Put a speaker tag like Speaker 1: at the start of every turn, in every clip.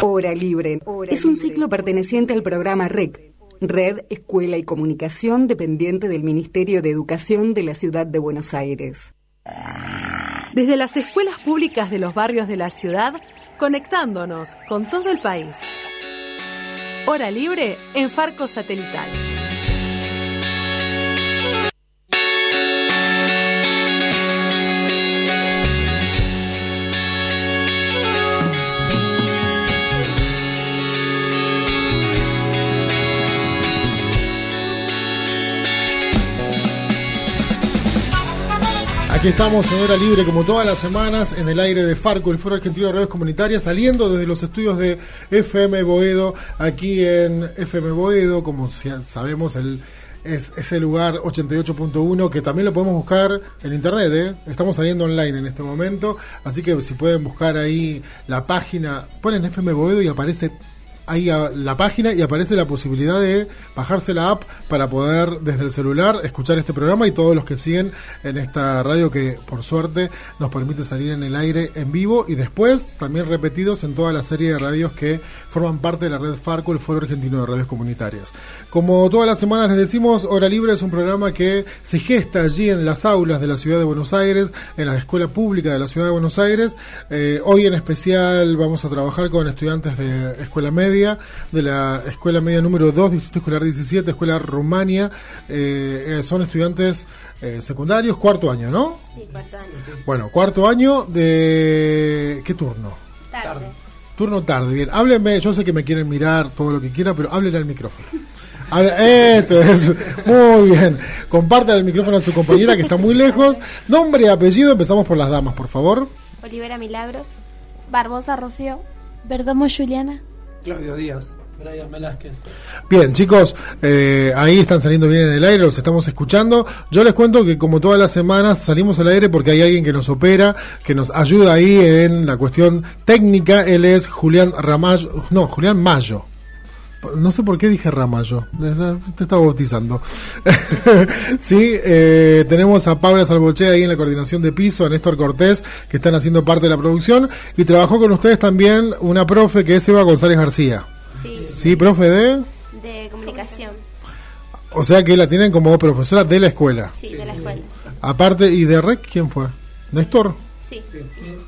Speaker 1: Hora Libre es un ciclo perteneciente al programa REC, Red Escuela y Comunicación, dependiente del Ministerio de Educación de la Ciudad de Buenos Aires.
Speaker 2: Desde las escuelas públicas de los barrios de la ciudad, conectándonos con todo el país. Hora Libre en Farco Satelital.
Speaker 3: Aquí estamos en Hora Libre, como todas las semanas, en el aire de Farco, el Foro Argentino de Redes Comunitarias, saliendo desde los estudios de FM Boedo, aquí en FM Boedo, como sabemos, el, es ese lugar 88.1, que también lo podemos buscar en internet, ¿eh? estamos saliendo online en este momento, así que si pueden buscar ahí la página, ponen FM Boedo y aparece ahí a la página y aparece la posibilidad de bajarse la app para poder desde el celular escuchar este programa y todos los que siguen en esta radio que por suerte nos permite salir en el aire en vivo y después también repetidos en toda la serie de radios que forman parte de la red Farco, el Foro Argentino de Radios Comunitarias. Como todas las semanas les decimos, Hora Libre es un programa que se gesta allí en las aulas de la ciudad de Buenos Aires, en la escuela pública de la ciudad de Buenos Aires. Eh, hoy en especial vamos a trabajar con estudiantes de escuela media de la Escuela Media número 2, Distrito Escolar 17, Escuela Rumania. Eh, eh, son estudiantes eh, secundarios, cuarto año, ¿no?
Speaker 4: Sí, cuarto año.
Speaker 3: Bueno, cuarto año de... ¿Qué turno?
Speaker 4: Tarde.
Speaker 3: Turno tarde, bien. Háblenme, yo sé que me quieren mirar todo lo que quieran, pero háblenle al micrófono. Eso es, muy bien. Compartan el micrófono a su compañera que está muy lejos. Nombre y apellido, empezamos por las damas, por favor.
Speaker 4: Olivera Milagros. Barbosa Rocío. Verdomo Juliana.
Speaker 5: Claudio Díaz. Brian Velázquez.
Speaker 3: Bien, chicos, eh, ahí están saliendo bien en el aire, los estamos escuchando. Yo les cuento que como todas las semanas salimos al aire porque hay alguien que nos opera, que nos ayuda ahí en la cuestión técnica. Él es Julián Ramallo, no, Julián Mayo. No sé por qué dije Ramallo, te estaba bautizando. sí, eh, tenemos a Paula Salvoche ahí en la coordinación de piso, a Néstor Cortés, que están haciendo parte de la producción, y trabajó con ustedes también una profe que es Eva González García.
Speaker 4: Sí.
Speaker 3: Sí, profe de...
Speaker 4: De comunicación.
Speaker 3: O sea que la tienen como profesora de la escuela.
Speaker 4: Sí, de la escuela.
Speaker 3: Aparte, ¿y de REC quién fue? ¿Néstor?
Speaker 4: Sí.
Speaker 5: Sí,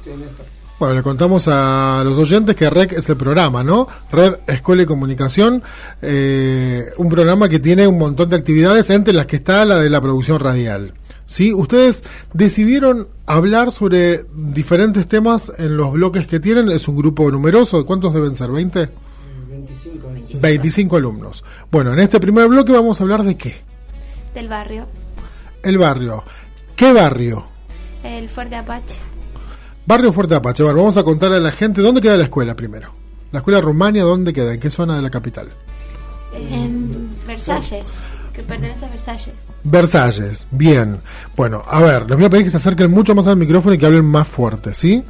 Speaker 5: sí, Néstor.
Speaker 3: Bueno, le contamos a los oyentes que REC es el programa, ¿no? Red Escuela y Comunicación, eh, un programa que tiene un montón de actividades, entre las que está la de la producción radial. ¿Sí? Ustedes decidieron hablar sobre diferentes temas en los bloques que tienen, es un grupo numeroso, ¿cuántos deben ser? ¿20?
Speaker 5: 25 años.
Speaker 3: 25 alumnos. Bueno, en este primer bloque vamos a hablar de qué?
Speaker 4: Del barrio.
Speaker 3: El barrio. ¿Qué barrio?
Speaker 4: El Fuerte Apache.
Speaker 3: Barrio Fuerte Apache. Bueno, vamos a contarle a la gente dónde queda la escuela primero. La escuela Rumania, ¿dónde queda? ¿En qué zona de la capital?
Speaker 4: En Versalles. Que pertenece a Versalles.
Speaker 3: Versalles, bien. Bueno, a ver, les voy a pedir que se acerquen mucho más al micrófono y que hablen más fuerte, ¿sí?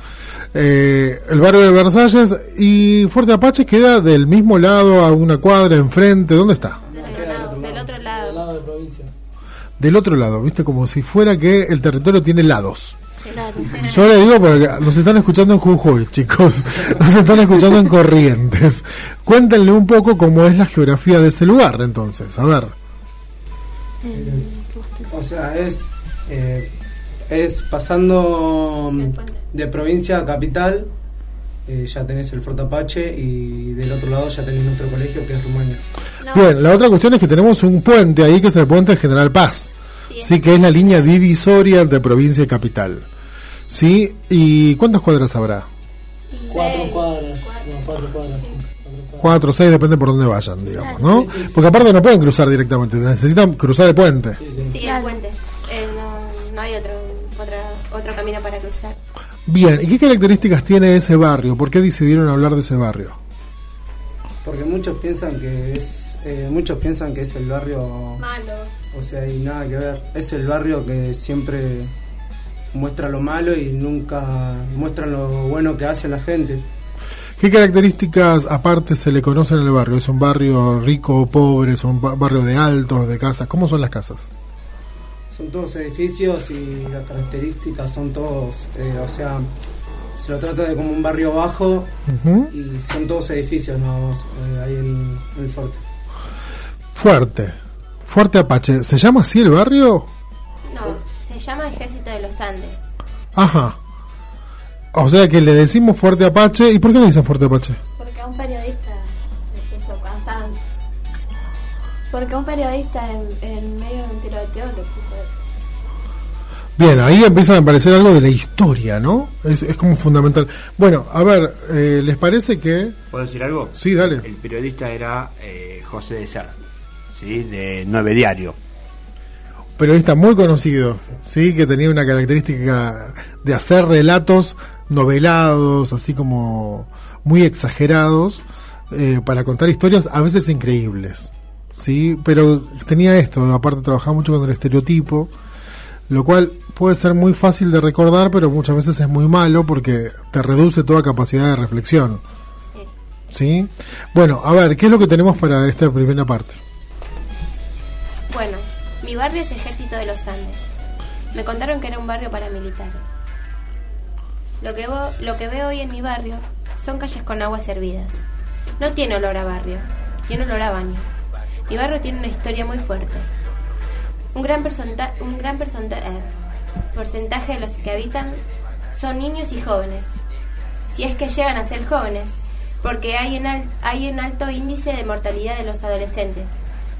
Speaker 3: Eh, el barrio de Versalles y Fuerte Apache queda del mismo lado, a una cuadra enfrente, ¿dónde está?
Speaker 4: Del, lado, del otro
Speaker 5: Del
Speaker 4: lado.
Speaker 5: lado de provincia.
Speaker 3: Del otro lado, ¿viste? Como si fuera que el territorio tiene lados.
Speaker 4: Claro.
Speaker 3: Yo le digo porque nos están escuchando en Jujuy, chicos. Nos están escuchando en Corrientes. Cuéntenle un poco cómo es la geografía de ese lugar, entonces. A ver.
Speaker 5: O sea, es eh, es pasando de provincia a capital, eh, ya tenés el Fuerte Apache y del otro lado ya tenés nuestro colegio que es Rumania.
Speaker 4: No,
Speaker 3: Bien, la otra cuestión es que tenemos un puente ahí que es el puente General Paz.
Speaker 4: sí,
Speaker 3: Sí, que es la línea divisoria entre provincia y capital. ¿Sí? ¿Y cuántas cuadras habrá?
Speaker 5: Cuatro cuadras. No, cuatro cuadras. sí, cuatro cuadras.
Speaker 3: Cuatro o seis, depende por dónde vayan, digamos, ¿no? Porque aparte no pueden cruzar directamente, necesitan cruzar el puente.
Speaker 5: Sí, sí.
Speaker 4: Sí, el puente. Eh, no, no hay otro, otra, otro camino para cruzar.
Speaker 3: Bien, ¿y qué características tiene ese barrio? ¿Por qué decidieron hablar de ese barrio?
Speaker 5: Porque muchos piensan que es eh, muchos piensan que es el barrio
Speaker 4: Malo.
Speaker 5: O sea, y nada que ver. Es el barrio que siempre muestra lo malo y nunca muestra lo bueno que hace la gente.
Speaker 3: ¿Qué características aparte se le conocen en el barrio? ¿Es un barrio rico o pobre? ¿Es un ba- barrio de altos, de casas? ¿Cómo son las casas?
Speaker 5: Son todos edificios y las características son todos, eh, o sea, se lo trata de como un barrio bajo y son todos edificios nada más eh, ahí en, el fuerte.
Speaker 3: Fuerte, Fuerte Apache. ¿Se llama así el barrio?
Speaker 4: No, se llama Ejército de los Andes.
Speaker 3: Ajá. O sea que le decimos Fuerte Apache. ¿Y por qué le dicen Fuerte Apache?
Speaker 6: Porque a un periodista le puso cantando. Porque a un periodista en, en medio de un tiroteo le puso eso.
Speaker 3: Bien, ahí empieza a aparecer algo de la historia, ¿no? Es, como fundamental. Bueno, a ver, eh, ¿les parece que...?
Speaker 7: ¿Puedo decir algo?
Speaker 3: Sí, dale.
Speaker 7: El periodista era eh, José de Ser, ¿sí? De Nueve Diario.
Speaker 3: Periodista muy conocido, ¿sí? Que tenía una característica de hacer relatos novelados, así como muy exagerados, eh, para contar historias a veces increíbles, ¿sí? Pero tenía esto, aparte trabajaba mucho con el estereotipo, lo cual puede ser muy fácil de recordar, pero muchas veces es muy malo porque te reduce toda capacidad de reflexión. Sí. Bueno, a ver, ¿qué es lo que tenemos para esta primera parte?
Speaker 4: Bueno, mi barrio es Ejército de los Andes. Me contaron que era un barrio para militares. Lo que, lo que veo hoy en mi barrio son calles con aguas servidas. No tiene olor a barrio, tiene olor a baño. Mi barrio tiene una historia muy fuerte. Un gran, eh, porcentaje de los que habitan son niños y jóvenes, si es que llegan a ser jóvenes, porque hay un, hay un alto índice de mortalidad de los adolescentes,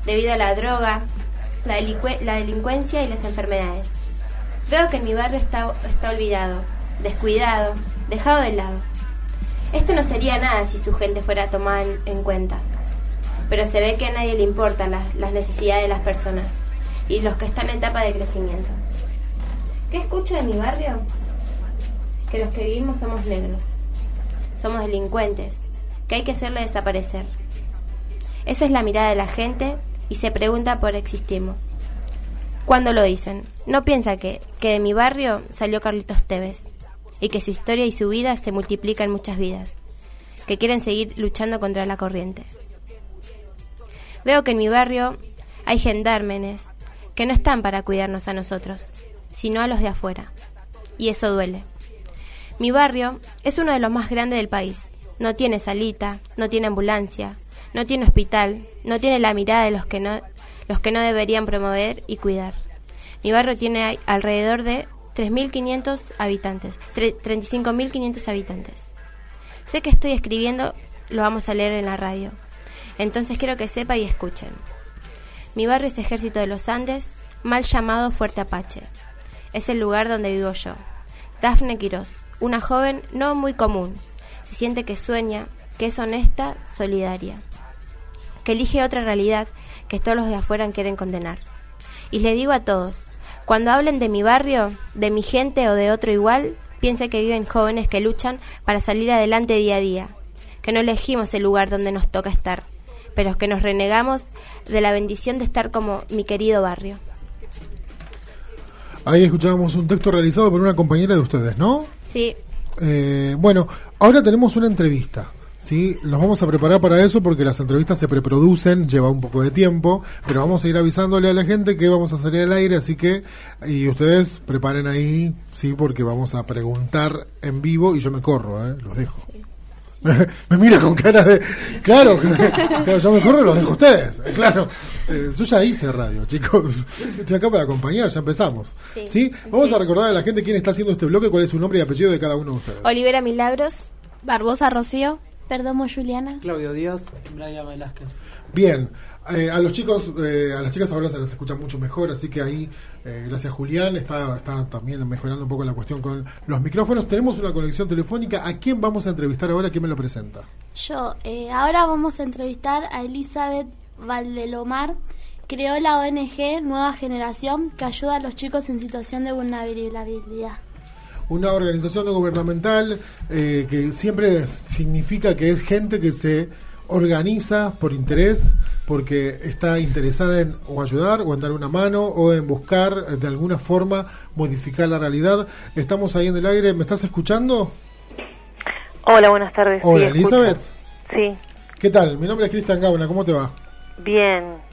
Speaker 4: debido a la droga, la, la delincuencia y las enfermedades. Veo que mi barrio está, está olvidado, descuidado, dejado de lado. Esto no sería nada si su gente fuera tomada en, cuenta, pero se ve que a nadie le importan las necesidades de las personas y los que están en etapa de crecimiento. ¿Qué escucho de mi barrio? Que los que vivimos somos negros, somos delincuentes, que hay que hacerle desaparecer. Esa es la mirada de la gente y se pregunta por existimos. Cuando lo dicen, no piensa que, que de mi barrio salió Carlitos Tevez y que su historia y su vida se multiplican en muchas vidas, que quieren seguir luchando contra la corriente. Veo que en mi barrio hay gendármenes, que no están para cuidarnos a nosotros, sino a los de afuera. Y eso duele. Mi barrio es uno de los más grandes del país. No tiene salita, no tiene ambulancia, no tiene hospital, no tiene la mirada de los que no, los que no deberían promover y cuidar. Mi barrio tiene alrededor de 3.500 habitantes, 35.500 habitantes. Sé que estoy escribiendo, lo vamos a leer en la radio. Entonces quiero que sepa y escuchen. Mi barrio es Ejército de los Andes, mal llamado Fuerte Apache. Es el lugar donde vivo yo. Dafne Quiroz, una joven no muy común. Se siente que sueña, que es honesta, solidaria. Que elige otra realidad que todos los de afuera quieren condenar. Y le digo a todos, cuando hablen de mi barrio, de mi gente o de otro igual, piense que viven jóvenes que luchan para salir adelante día a día, que no elegimos el lugar donde nos toca estar, pero que nos renegamos de la bendición de estar como mi querido barrio.
Speaker 3: Ahí escuchábamos un texto realizado por una compañera de ustedes, ¿no?
Speaker 4: Sí.
Speaker 3: Eh, bueno, ahora tenemos una entrevista. ¿Sí? Los vamos a preparar para eso porque las entrevistas se preproducen, lleva un poco de tiempo, pero vamos a ir avisándole a la gente que vamos a salir al aire, así que y ustedes preparen ahí, sí, porque vamos a preguntar en vivo y yo me corro, ¿eh? los dejo. me mira con cara de. Claro, yo me corro y los dejo ustedes. Eh, claro, eh, yo ya hice radio, chicos. Estoy acá para acompañar, ya empezamos. Sí. Vamos a recordar a la gente quién está haciendo este bloque, cuál es su nombre y apellido de cada uno de ustedes.
Speaker 4: Olivera Milagros,
Speaker 6: Barbosa Rocío, Perdomo Juliana,
Speaker 5: Claudio Díaz, Brian Velázquez.
Speaker 3: Bien, eh, a los chicos, eh, a las chicas ahora se las escucha mucho mejor, así que ahí, eh, gracias Julián, está, está también mejorando un poco la cuestión con los micrófonos. Tenemos una conexión telefónica. ¿A quién vamos a entrevistar ahora? ¿Quién me lo presenta?
Speaker 6: Yo, ahora vamos a entrevistar a Elizabeth Valdelomar. Creó la ONG Nueva Generación que ayuda a los chicos en situación de vulnerabilidad
Speaker 3: una organización no gubernamental que siempre significa que es gente que se organiza por interés, porque está interesada en o ayudar o en dar una mano o en buscar de alguna forma modificar la realidad. Estamos ahí en el aire, ¿me estás escuchando?
Speaker 8: Hola, buenas tardes.
Speaker 3: Hola, Elizabeth.
Speaker 8: Sí.
Speaker 3: ¿Qué tal? Mi nombre es Cristian Gauna, ¿cómo te va?
Speaker 8: Bien.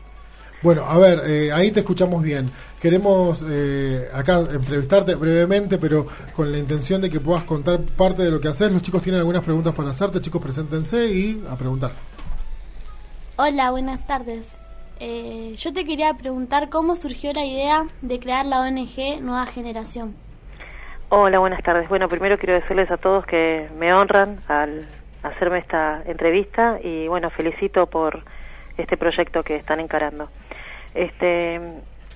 Speaker 3: Bueno, a ver, eh, ahí te escuchamos bien. Queremos eh, acá entrevistarte brevemente, pero con la intención de que puedas contar parte de lo que haces. Los chicos tienen algunas preguntas para hacerte. Chicos, preséntense y a preguntar.
Speaker 6: Hola, buenas tardes. Eh, yo te quería preguntar cómo surgió la idea de crear la ONG Nueva Generación.
Speaker 8: Hola, buenas tardes. Bueno, primero quiero decirles a todos que me honran al hacerme esta entrevista y bueno, felicito por este proyecto que están encarando. Este,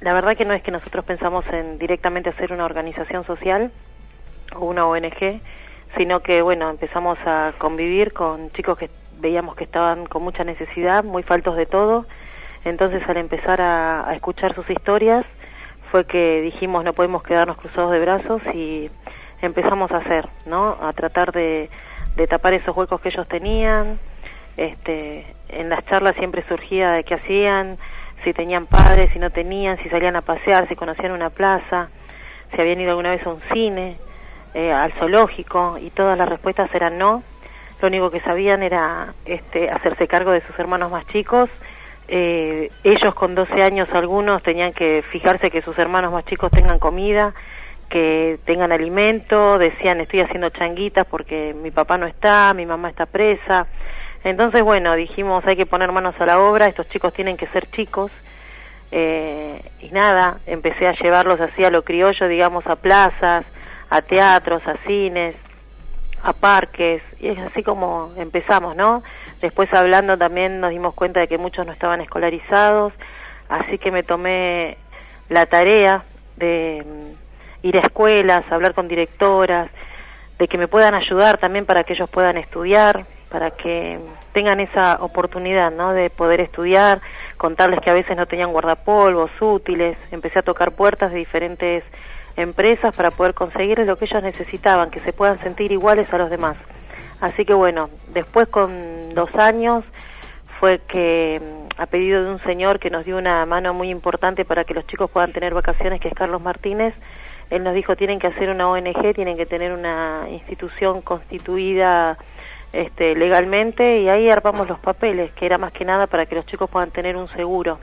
Speaker 8: la verdad que no es que nosotros pensamos en directamente hacer una organización social o una ONG, sino que bueno, empezamos a convivir con chicos que veíamos que estaban con mucha necesidad, muy faltos de todo. Entonces al empezar a, escuchar sus historias fue que dijimos no podemos quedarnos cruzados de brazos y empezamos a hacer, ¿no? A tratar de, de tapar esos huecos que ellos tenían. Este, en las charlas siempre surgía de qué hacían, si tenían padres, si no tenían, si salían a pasear, si conocían una plaza, si habían ido alguna vez a un cine, eh, al zoológico, y todas las respuestas eran no. Lo único que sabían era este, hacerse cargo de sus hermanos más chicos. Eh, ellos con 12 años algunos tenían que fijarse que sus hermanos más chicos tengan comida, que tengan alimento, decían estoy haciendo changuitas porque mi papá no está, mi mamá está presa. Entonces, bueno, dijimos hay que poner manos a la obra, estos chicos tienen que ser chicos. Eh, y nada, empecé a llevarlos así a lo criollo, digamos, a plazas, a teatros, a cines, a parques, y es así como empezamos, ¿no? Después hablando también nos dimos cuenta de que muchos no estaban escolarizados, así que me tomé la tarea de mm, ir a escuelas, hablar con directoras, de que me puedan ayudar también para que ellos puedan estudiar, para que tengan esa oportunidad, ¿no? De poder estudiar, contarles que a veces no tenían guardapolvos, útiles, empecé a tocar puertas de diferentes empresas para poder conseguir lo que ellos necesitaban, que se puedan sentir iguales a los demás. Así que bueno, después con dos años fue que a pedido de un señor que nos dio una mano muy importante para que los chicos puedan tener vacaciones, que es Carlos Martínez, él nos dijo tienen que hacer una ONG, tienen que tener una institución constituida este, legalmente y ahí armamos los papeles, que era más que nada para que los chicos puedan tener un seguro.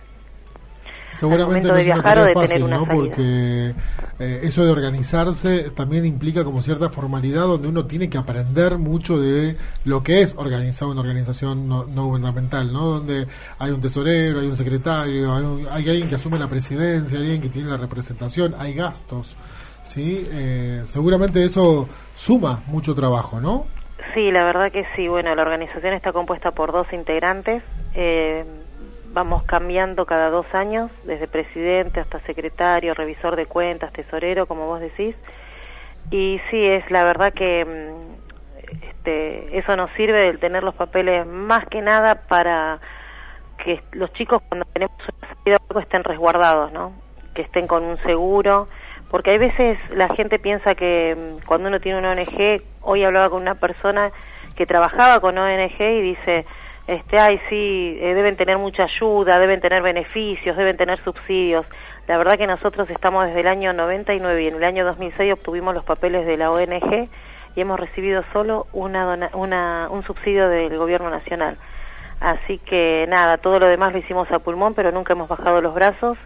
Speaker 3: Seguramente no es una tarea fácil, ¿no? Porque eh, eso de organizarse también implica como cierta formalidad donde uno tiene que aprender mucho de lo que es organizar una organización no, gubernamental, ¿no? Donde hay un tesorero, hay un secretario, hay, hay, alguien que asume la presidencia, alguien que tiene la representación, hay gastos, ¿sí? Eh, seguramente eso suma mucho trabajo, ¿no?
Speaker 8: Sí, la verdad que sí. Bueno, la organización está compuesta por dos integrantes. Eh, vamos cambiando cada dos años, desde presidente hasta secretario, revisor de cuentas, tesorero, como vos decís. Y sí, es la verdad que mm, este, eso nos sirve el tener los papeles más que nada para que los chicos cuando tenemos una salida estén resguardados, ¿no? Que estén con un seguro porque hay veces la gente piensa que mm, cuando uno tiene una ONG, hoy hablaba con una persona que trabajaba con ONG y dice, este, ay, sí, eh, deben tener mucha ayuda, deben tener beneficios, deben tener subsidios. La verdad que nosotros estamos desde el año 99 y en el año 2006 obtuvimos los papeles de la ONG y hemos recibido solo una, una un subsidio del gobierno nacional. Así que nada, todo lo demás lo hicimos a pulmón, pero nunca hemos bajado los brazos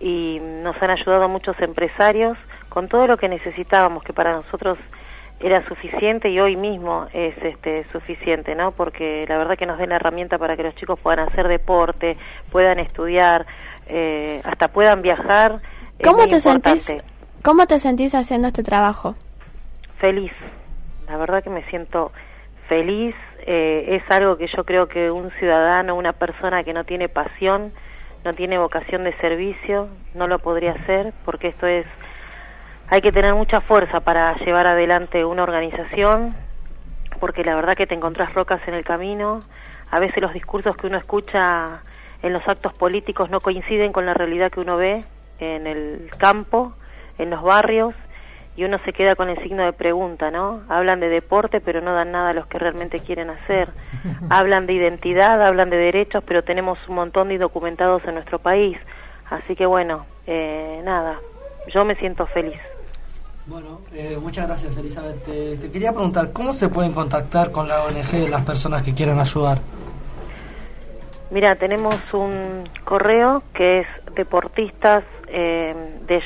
Speaker 8: y nos han ayudado muchos empresarios con todo lo que necesitábamos, que para nosotros era suficiente y hoy mismo es este suficiente, ¿no? Porque la verdad que nos den la herramienta para que los chicos puedan hacer deporte, puedan estudiar, eh, hasta puedan viajar.
Speaker 6: ¿Cómo te sentís? ¿Cómo te sentís haciendo este trabajo?
Speaker 8: Feliz. La verdad que me siento feliz. Eh, es algo que yo creo que un ciudadano, una persona que no tiene pasión, no tiene vocación de servicio, no lo podría hacer porque esto es, hay que tener mucha fuerza para llevar adelante una organización, porque la verdad que te encontrás rocas en el camino, a veces los discursos que uno escucha en los actos políticos no coinciden con la realidad que uno ve en el campo, en los barrios, y uno se queda con el signo de pregunta, ¿no? Hablan de deporte, pero no dan nada a los que realmente quieren hacer. Hablan de identidad, hablan de derechos, pero tenemos un montón de indocumentados en nuestro país. Así que bueno, eh, nada, yo me siento feliz.
Speaker 9: Bueno, eh, muchas gracias Elizabeth. Te, quería preguntar, ¿cómo se pueden contactar con la ONG las personas que quieran ayudar?
Speaker 8: Mira, tenemos un correo que es deportistas eh, de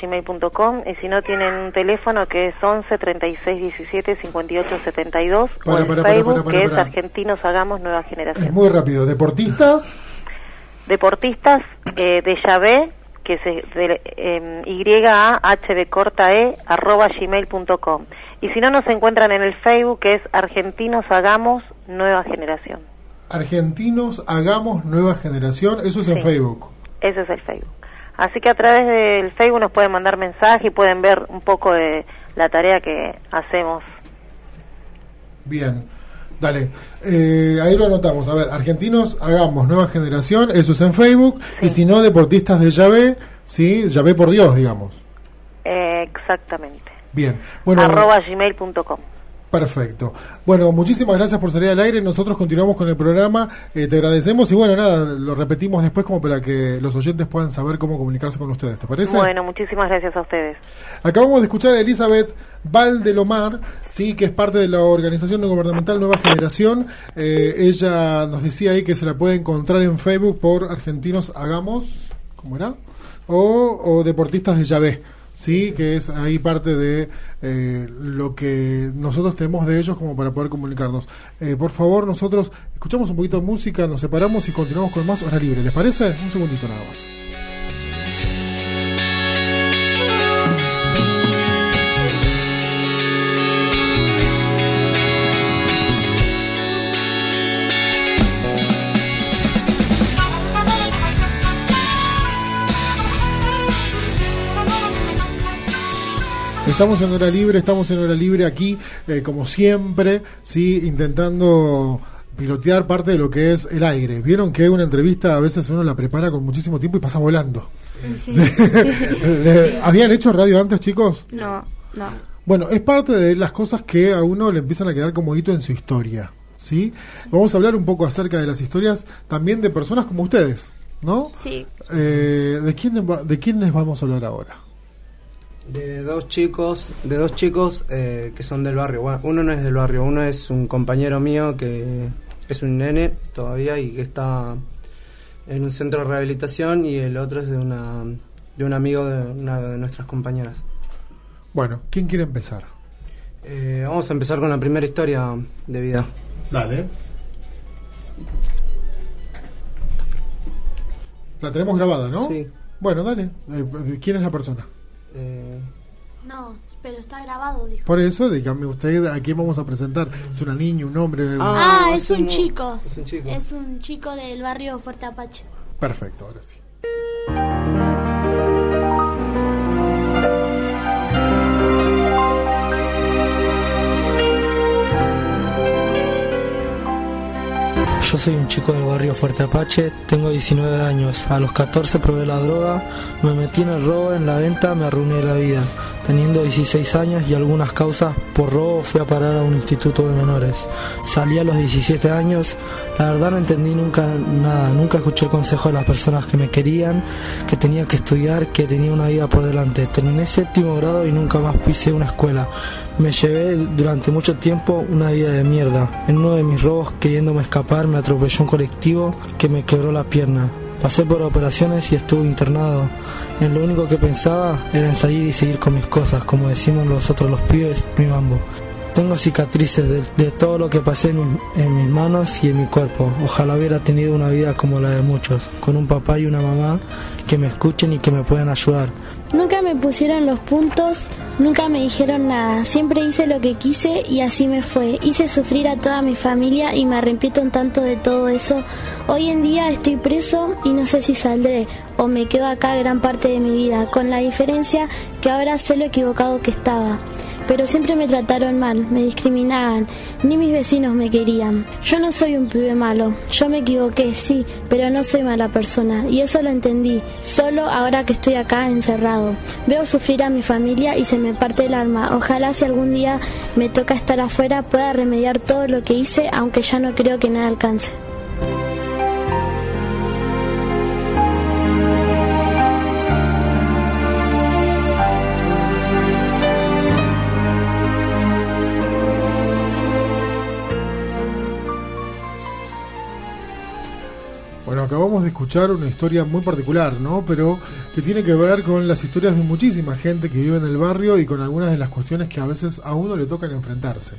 Speaker 8: gmail.com y si no tienen un teléfono que es 11 36 17 58 72
Speaker 3: Para,
Speaker 8: o el
Speaker 3: para,
Speaker 8: Facebook
Speaker 3: para,
Speaker 8: que es Argentinos Hagamos Nueva
Speaker 3: Es
Speaker 8: Generación.
Speaker 3: muy rápido. Deportistas,
Speaker 8: Deportistas eh, de Llave, que es de, eh, y a h de corta e arroba gmail.com y si no nos encuentran en el Facebook que es Argentinos Hagamos Nueva Generación.
Speaker 3: argentinos, hagamos nueva generación. Eso es en
Speaker 8: Sí.
Speaker 3: Facebook.
Speaker 8: Ese es el Facebook. Así que a través del Facebook nos pueden mandar mensaje y pueden ver un poco de la tarea que hacemos.
Speaker 3: Bien. Dale, Eh, ahí lo anotamos. A ver, argentinos, hagamos nueva generación, eso es en Facebook. Y si no, deportistas de llave, ¿sí? Llave por Dios, digamos.
Speaker 8: Eh, exactamente.
Speaker 3: Bien. Bueno,
Speaker 8: Arroba gmail.com.
Speaker 3: perfecto. Bueno, muchísimas gracias por salir al aire. Nosotros continuamos con el programa. Eh, te agradecemos y bueno, nada, lo repetimos después como para que los oyentes puedan saber cómo comunicarse con ustedes. ¿Te parece?
Speaker 8: Bueno, muchísimas gracias a ustedes.
Speaker 3: Acabamos de escuchar a Elizabeth Valdelomar, sí, que es parte de la organización no gubernamental Nueva Generación. Eh, ella nos decía ahí que se la puede encontrar en Facebook por Argentinos Hagamos, ¿cómo era? O, o Deportistas de Llave, sí, que es ahí parte de eh, lo que nosotros tenemos de ellos como para poder comunicarnos. Eh, por favor, nosotros escuchamos un poquito de música, nos separamos y continuamos con más hora libre. ¿Les parece? Un segundito nada más. Estamos en hora libre, estamos en hora libre aquí, eh, como siempre, sí, intentando pilotear parte de lo que es el aire. Vieron que una entrevista a veces uno la prepara con muchísimo tiempo y pasa volando.
Speaker 6: Sí.
Speaker 3: Le- ¿Habían hecho radio antes, chicos?
Speaker 6: No, no.
Speaker 3: Bueno, es parte de las cosas que a uno le empiezan a quedar como hito en su historia, ¿sí? Vamos a hablar un poco acerca de las historias también de personas como ustedes, ¿no?
Speaker 6: Sí.
Speaker 3: Eh, ¿de, quién, ¿De quién les vamos a hablar ahora?
Speaker 5: De dos chicos, de dos chicos eh, que son del barrio. Bueno, uno no es del barrio, uno es un compañero mío que es un nene todavía y que está en un centro de rehabilitación y el otro es de una de un amigo de una de nuestras compañeras.
Speaker 3: Bueno, ¿quién quiere empezar?
Speaker 5: Eh, vamos a empezar con la primera historia de vida.
Speaker 3: Dale. La tenemos grabada, ¿no?
Speaker 5: Sí.
Speaker 3: Bueno, dale. Eh, ¿Quién es la persona?
Speaker 5: Eh,
Speaker 6: No, pero está grabado, dijo.
Speaker 3: Por eso, dígame usted a quién vamos a presentar. ¿Es una niña, un hombre? un-
Speaker 6: Ah, es
Speaker 5: es
Speaker 6: un
Speaker 5: un-
Speaker 6: chico.
Speaker 5: es un chico.
Speaker 6: Es un chico del barrio Fuerte Apache.
Speaker 3: Perfecto, ahora sí.
Speaker 10: Yo soy un chico del barrio Fuerte Apache, tengo 19 años. A los 14 probé la droga, me metí en el robo, en la venta, me arruiné la vida. Teniendo 16 años y algunas causas por robo fui a parar a un instituto de menores. Salí a los 17 años, la verdad no entendí nunca nada, nunca escuché el consejo de las personas que me querían, que tenía que estudiar, que tenía una vida por delante. Terminé séptimo grado y nunca más pisé una escuela. Me llevé durante mucho tiempo una vida de mierda. En uno de mis robos, queriéndome escapar, me atropelló un colectivo que me quebró la pierna. Pasé por operaciones y estuve internado. En lo único que pensaba era en salir y seguir con mis cosas, como decimos nosotros los pibes, mi mambo. Tengo cicatrices de, todo lo que pasé en, mis- en mis manos y en mi cuerpo. Ojalá hubiera tenido una vida como la de muchos, con un papá y una mamá que me escuchen y que me puedan ayudar.
Speaker 6: Nunca me pusieron los puntos, nunca me dijeron nada. Siempre hice lo que quise y así me fue. Hice sufrir a toda mi familia y me arrepiento un tanto de todo eso. Hoy en día estoy preso y no sé si saldré o me quedo acá gran parte de mi vida, con la diferencia que ahora sé lo equivocado que estaba. Pero siempre me trataron mal, me discriminaban, ni mis vecinos me querían. Yo no soy un pibe malo, yo me equivoqué, sí, pero no soy mala persona, y eso lo entendí, solo ahora que estoy acá encerrado. Veo sufrir a mi familia y se me parte el alma. Ojalá si algún día me toca estar afuera pueda remediar todo lo que hice, aunque ya no creo que nada alcance.
Speaker 3: Acabamos de escuchar una historia muy particular, ¿no? Pero que tiene que ver con las historias de muchísima gente que vive en el barrio y con algunas de las cuestiones que a veces a uno le tocan enfrentarse,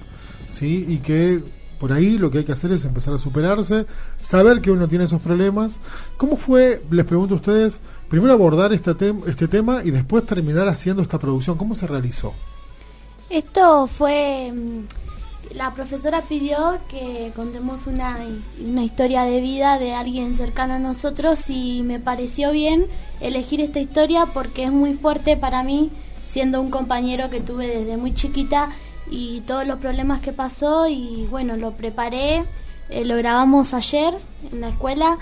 Speaker 3: ¿sí? Y que por ahí lo que hay que hacer es empezar a superarse, saber que uno tiene esos problemas. ¿Cómo fue, les pregunto a ustedes, primero abordar este, este tema y después terminar haciendo esta producción? ¿Cómo se realizó?
Speaker 6: Esto fue mm, la profesora pidió que contemos una, una, historia de vida de alguien cercano a nosotros y me pareció bien elegir esta historia porque es muy fuerte para mí, siendo un compañero que tuve desde muy chiquita y todos los problemas que pasó y bueno, lo preparé, eh, lo grabamos ayer en la escuela,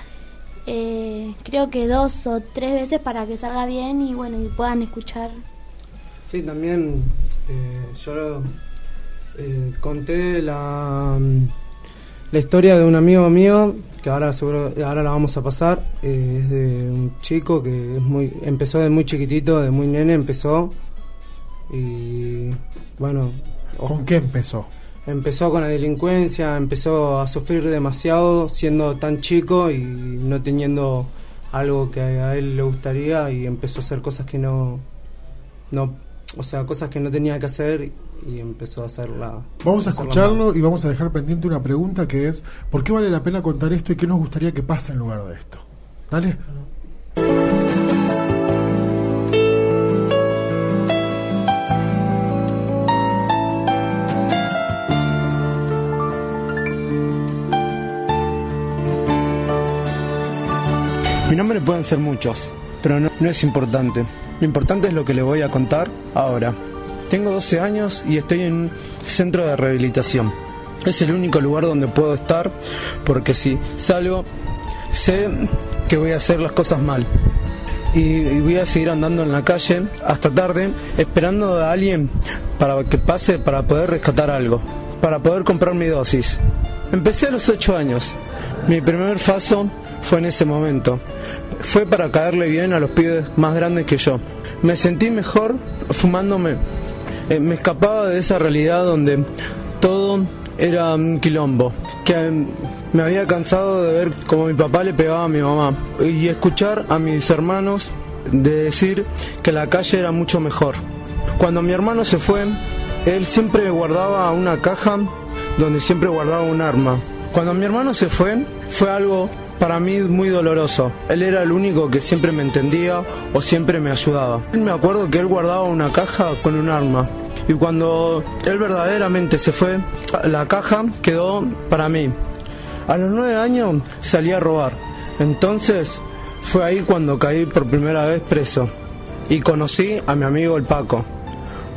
Speaker 6: eh, creo que dos o tres veces para que salga bien y bueno, y puedan escuchar.
Speaker 11: Sí, también eh, yo eh, conté la, la historia de un amigo mío que ahora seguro ahora la vamos a pasar. Eh, es de un chico que es muy empezó de muy chiquitito de muy nene empezó. Y bueno
Speaker 3: con qué empezó
Speaker 11: empezó con la delincuencia empezó a sufrir demasiado siendo tan chico y no teniendo algo que a él le gustaría y empezó a hacer cosas que no no o sea cosas que no tenía que hacer y empezó a hacerla.
Speaker 3: Vamos a escucharlo y vamos a dejar pendiente una pregunta que es, ¿por qué vale la pena contar esto y qué nos gustaría que pase en lugar de esto? Dale.
Speaker 5: Mi nombre pueden ser muchos, pero no, no es importante. Lo importante es lo que le voy a contar ahora. Tengo 12 años y estoy en un centro de rehabilitación. Es el único lugar donde puedo estar porque si salgo sé que voy a hacer las cosas mal. Y voy a seguir andando en la calle hasta tarde esperando a alguien para que pase para poder rescatar algo, para poder comprar mi dosis. Empecé a los 8 años. Mi primer paso fue en ese momento. Fue para caerle bien a los pibes más grandes que yo. Me sentí mejor fumándome eh, me escapaba de esa realidad donde todo era un quilombo, que em, me había cansado de ver cómo mi papá le pegaba a mi mamá y escuchar a mis hermanos de decir que la calle era mucho mejor. Cuando mi hermano se fue, él siempre guardaba una caja donde siempre guardaba un arma. Cuando mi hermano se fue, fue algo para mí muy doloroso. Él era el único que siempre me entendía o siempre me ayudaba. Me acuerdo que él guardaba una caja con un arma. Y cuando él verdaderamente se fue, la caja quedó para mí. A los nueve años salí a robar. Entonces fue ahí cuando caí por primera vez preso. Y conocí a mi amigo el Paco.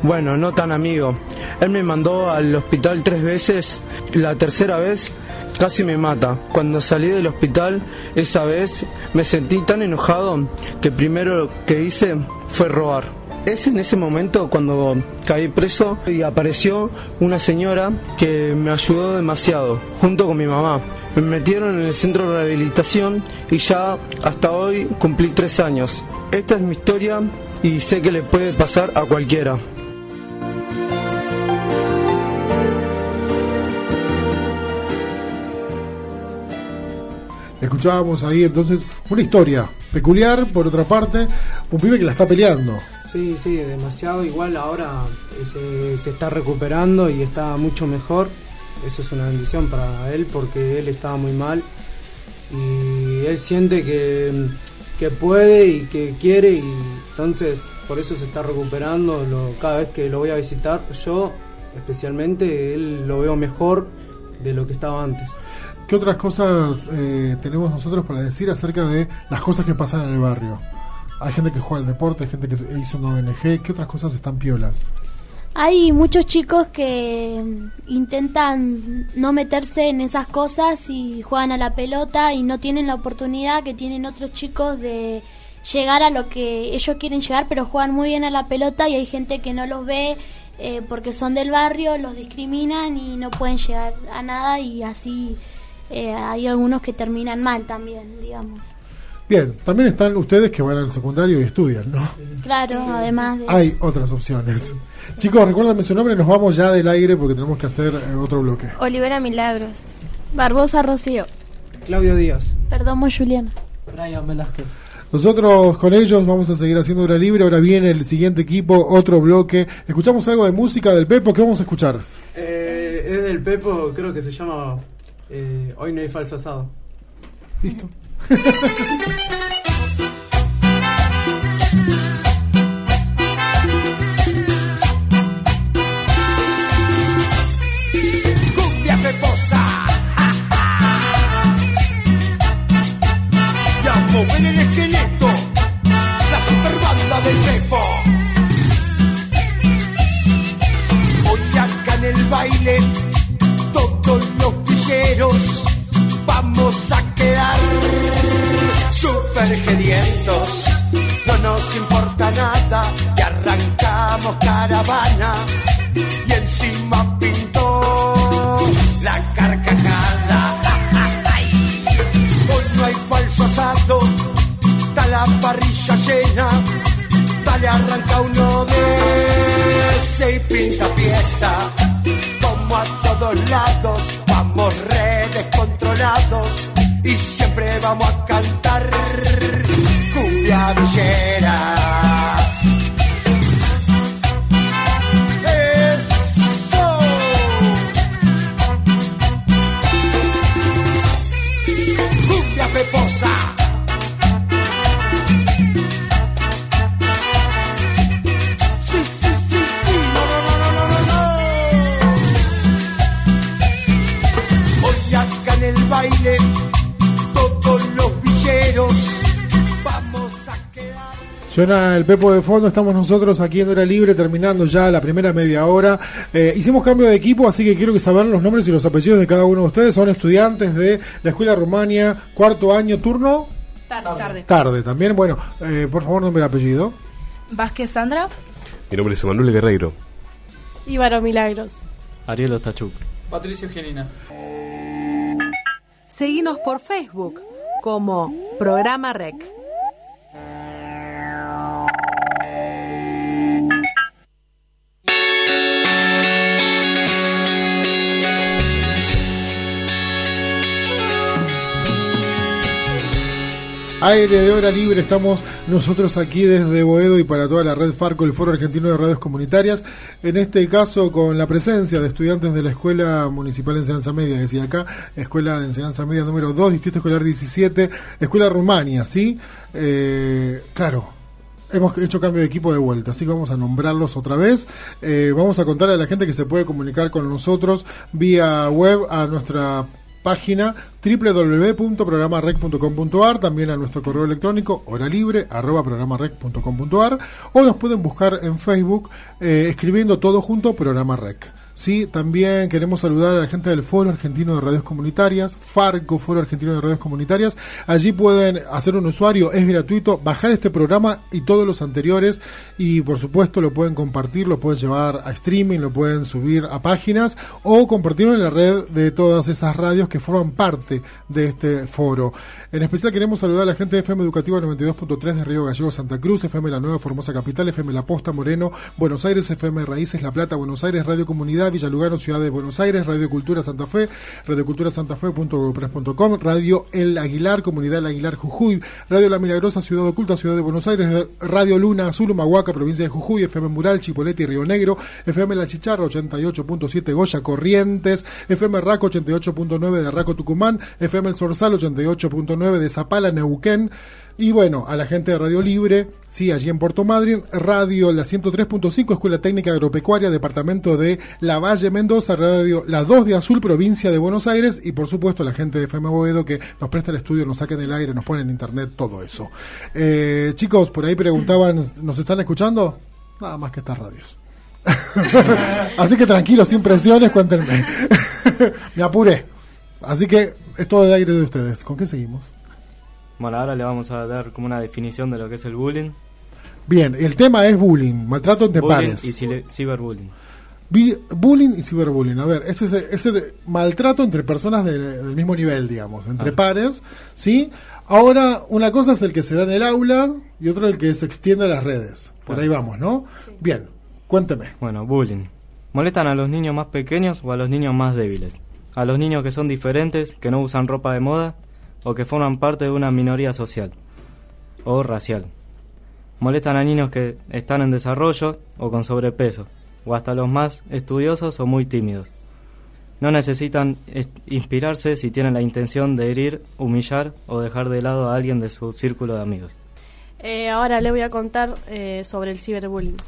Speaker 5: Bueno, no tan amigo. Él me mandó al hospital tres veces. La tercera vez casi me mata. Cuando salí del hospital, esa vez me sentí tan enojado que primero que hice fue robar. Es en ese momento cuando caí preso y apareció una señora que me ayudó demasiado, junto con mi mamá. Me metieron en el centro de rehabilitación y ya hasta hoy cumplí tres años. Esta es mi historia y sé que le puede pasar a cualquiera.
Speaker 3: Escuchábamos ahí entonces una historia peculiar, por otra parte, un pibe que la está peleando.
Speaker 11: Sí, sí, demasiado. Igual ahora se, se está recuperando y está mucho mejor. Eso es una bendición para él porque él estaba muy mal y él siente que, que puede y que quiere y entonces por eso se está recuperando. Lo, cada vez que lo voy a visitar, yo especialmente, él lo veo mejor de lo que estaba antes.
Speaker 3: ¿Qué otras cosas eh, tenemos nosotros para decir acerca de las cosas que pasan en el barrio? Hay gente que juega al deporte, hay gente que hizo una ONG. ¿Qué otras cosas están piolas?
Speaker 6: Hay muchos chicos que intentan no meterse en esas cosas y juegan a la pelota y no tienen la oportunidad que tienen otros chicos de llegar a lo que ellos quieren llegar, pero juegan muy bien a la pelota y hay gente que no los ve eh, porque son del barrio, los discriminan y no pueden llegar a nada y así eh, hay algunos que terminan mal también, digamos.
Speaker 3: Bien, también están ustedes que van al secundario y estudian, ¿no?
Speaker 6: Claro, además de
Speaker 3: Hay otras opciones. Chicos, recuérdenme su nombre, nos vamos ya del aire porque tenemos que hacer eh, otro bloque.
Speaker 4: Olivera Milagros.
Speaker 6: Barbosa Rocío.
Speaker 5: Claudio Díaz.
Speaker 6: Perdomo Juliana.
Speaker 9: Brian Velázquez.
Speaker 3: Nosotros con ellos vamos a seguir haciendo hora libre. Ahora viene el siguiente equipo, otro bloque. Escuchamos algo de música del Pepo. ¿Qué vamos a escuchar?
Speaker 5: Eh, es del Pepo, creo que se llama eh, Hoy no hay falso asado.
Speaker 3: Listo.
Speaker 12: Cumbia peposa. Y a mover el esqueleto. La super banda del Pepo. Hoy acá en el baile. Villeros. Vamos a quedar super gedientos. No nos importa nada. Y arrancamos caravana. Y encima pintó la carcajada. Hoy no hay falso asado, está la parrilla llena. Dale, arranca uno de ese y pinta fiesta. Como a todos lados, vamos a cantar cumbia.
Speaker 3: Suena el Pepo de fondo, estamos nosotros aquí en Hora Libre terminando ya la primera media hora. Eh, hicimos cambio de equipo, así que quiero que saber los nombres y los apellidos de cada uno de ustedes. Son estudiantes de la Escuela Rumania, cuarto año, turno
Speaker 13: Tarde. Tarde.
Speaker 3: tarde también. Bueno, eh, por favor, nombre y apellido.
Speaker 13: Vázquez Sandra.
Speaker 14: Mi nombre es Emanuel Guerreiro.
Speaker 6: Íbaro Milagros.
Speaker 15: Ariel Ostachuk.
Speaker 9: Patricio Genina.
Speaker 2: Seguinos por Facebook como Programa Rec.
Speaker 3: Aire de hora libre, estamos nosotros aquí desde Boedo y para toda la red Farco, el Foro Argentino de Radios Comunitarias. En este caso, con la presencia de estudiantes de la Escuela Municipal de Enseñanza Media, decía acá, Escuela de Enseñanza Media número 2, Distrito Escolar 17, Escuela Rumania, ¿sí? Eh, claro, hemos hecho cambio de equipo de vuelta, así que vamos a nombrarlos otra vez. Eh, vamos a contarle a la gente que se puede comunicar con nosotros vía web a nuestra página www.programarec.com.ar, también a nuestro correo electrónico horalibre arroba programarec.com.ar o nos pueden buscar en Facebook eh, escribiendo todo junto Programa Rec. Sí, también queremos saludar a la gente del Foro Argentino de Radios Comunitarias, Farco, Foro Argentino de Radios Comunitarias. Allí pueden hacer un usuario, es gratuito, bajar este programa y todos los anteriores y por supuesto lo pueden compartir, lo pueden llevar a streaming, lo pueden subir a páginas o compartirlo en la red de todas esas radios que forman parte de este foro. En especial queremos saludar a la gente de FM Educativa 92.3 de Río Gallego Santa Cruz, FM La Nueva Formosa Capital, FM La Posta Moreno, Buenos Aires, FM Raíces La Plata, Buenos Aires, Radio Comunidad, Villa Lugano, Ciudad de Buenos Aires, Radio Cultura Santa Fe, radioculturasantafe.wordpress.com, Radio El Aguilar, Comunidad El Aguilar Jujuy, Radio La Milagrosa, Ciudad Oculta, Ciudad de Buenos Aires, Radio Luna Azul, Humahuaca, Provincia de Jujuy, FM Mural, Chipolete y Río Negro, FM La Chicharra, 88.7 Goya, Corrientes, FM Raco, 88.9 de Raco Tucumán, FM El Sorsal, 88.9 de Zapala, Neuquén, y bueno, a la gente de Radio Libre, sí, allí en Puerto Madryn, Radio La 103.5, Escuela Técnica Agropecuaria, Departamento de La Valle Mendoza, Radio La 2 de Azul, Provincia de Buenos Aires, y por supuesto la gente de FM Boedo que nos presta el estudio, nos saca del aire, nos pone en internet, todo eso. Eh, chicos, por ahí preguntaban, ¿nos están escuchando? Nada más que estas radios. Así que tranquilos, sin presiones, cuéntenme. Me apuré. Así que es todo el aire de ustedes. ¿Con qué seguimos?
Speaker 15: Bueno, ahora le vamos a dar como una definición de lo que es el bullying.
Speaker 3: Bien, el tema es bullying, maltrato entre
Speaker 15: bullying
Speaker 3: pares.
Speaker 15: y ciberbullying.
Speaker 3: Bullying y ciberbullying. A ver, ese, ese, ese de- maltrato entre personas de- del mismo nivel, digamos, entre
Speaker 15: Ah.
Speaker 3: pares, ¿sí? Ahora, una cosa es el que se da en el aula y otro el que se extiende a las redes. Por
Speaker 15: Claro.
Speaker 3: ahí vamos, ¿no? Bien, cuénteme.
Speaker 15: Bueno, bullying. Molestan a los niños más pequeños o a los niños más débiles. A los niños que son diferentes, que no usan ropa de moda, o que forman parte de una minoría social o racial. Molestan a niños que están en desarrollo o con sobrepeso, o hasta los más estudiosos o muy tímidos. No necesitan inspirarse si tienen la intención de herir, humillar o dejar de lado a alguien de su círculo de amigos.
Speaker 16: Eh, ahora le voy a contar eh, sobre el ciberbullying,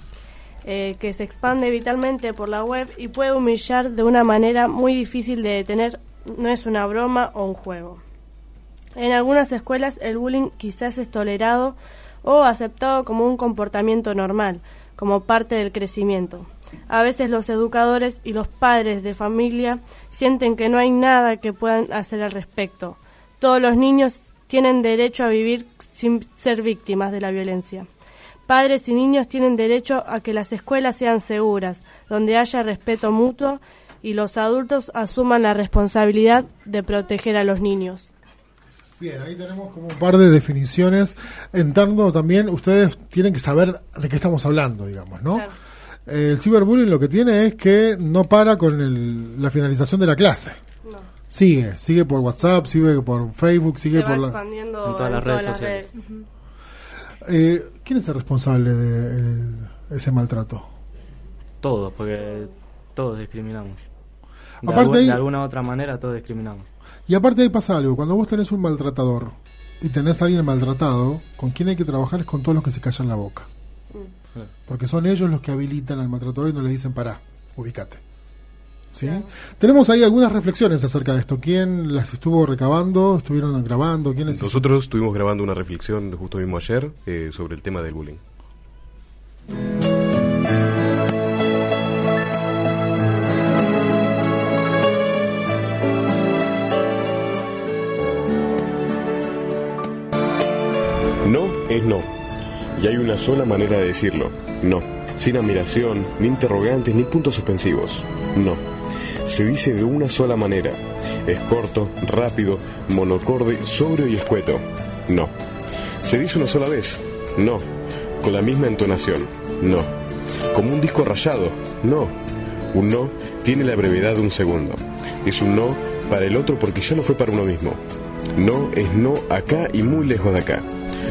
Speaker 16: eh, que se expande vitalmente por la web y puede humillar de una manera muy difícil de detener. No es una broma o un juego. En algunas escuelas el bullying quizás es tolerado o aceptado como un comportamiento normal, como parte del crecimiento. A veces los educadores y los padres de familia sienten que no hay nada que puedan hacer al respecto. Todos los niños tienen derecho a vivir sin ser víctimas de la violencia. Padres y niños tienen derecho a que las escuelas sean seguras, donde haya respeto mutuo y los adultos asuman la responsabilidad de proteger a los niños.
Speaker 3: Bien, ahí tenemos como un par de definiciones. Entrando también, ustedes tienen que saber de qué estamos hablando, digamos, ¿no? El ciberbullying lo que tiene es que no para con la finalización de la clase. Sigue, sigue por WhatsApp, sigue por Facebook, sigue por
Speaker 16: expandiendo todas las redes sociales.
Speaker 3: Eh, ¿Quién es el responsable de ese maltrato?
Speaker 15: Todos, porque todos discriminamos. De, aparte de alguna otra manera todos discriminamos.
Speaker 3: Y aparte ahí pasa algo, cuando vos tenés un maltratador y tenés a alguien maltratado, con quien hay que trabajar es con todos los que se callan la boca. Porque son ellos los que habilitan al maltratador y no le dicen, pará, ubicate. ¿Sí? Tenemos ahí algunas reflexiones acerca de esto. ¿Quién las estuvo recabando? ¿Estuvieron grabando?
Speaker 14: Nosotros estuvimos grabando una reflexión justo mismo ayer eh, sobre el tema del bullying. No es no y hay una sola manera de decirlo, no, sin admiración, ni interrogantes, ni puntos suspensivos, no. Se dice de una sola manera, es corto, rápido, monocorde, sobrio y escueto, no. Se dice una sola vez, no, con la misma entonación, no. Como un disco rayado, no. Un no tiene la brevedad de un segundo. Es un no para el otro porque ya no fue para uno mismo. No es no acá y muy lejos de acá.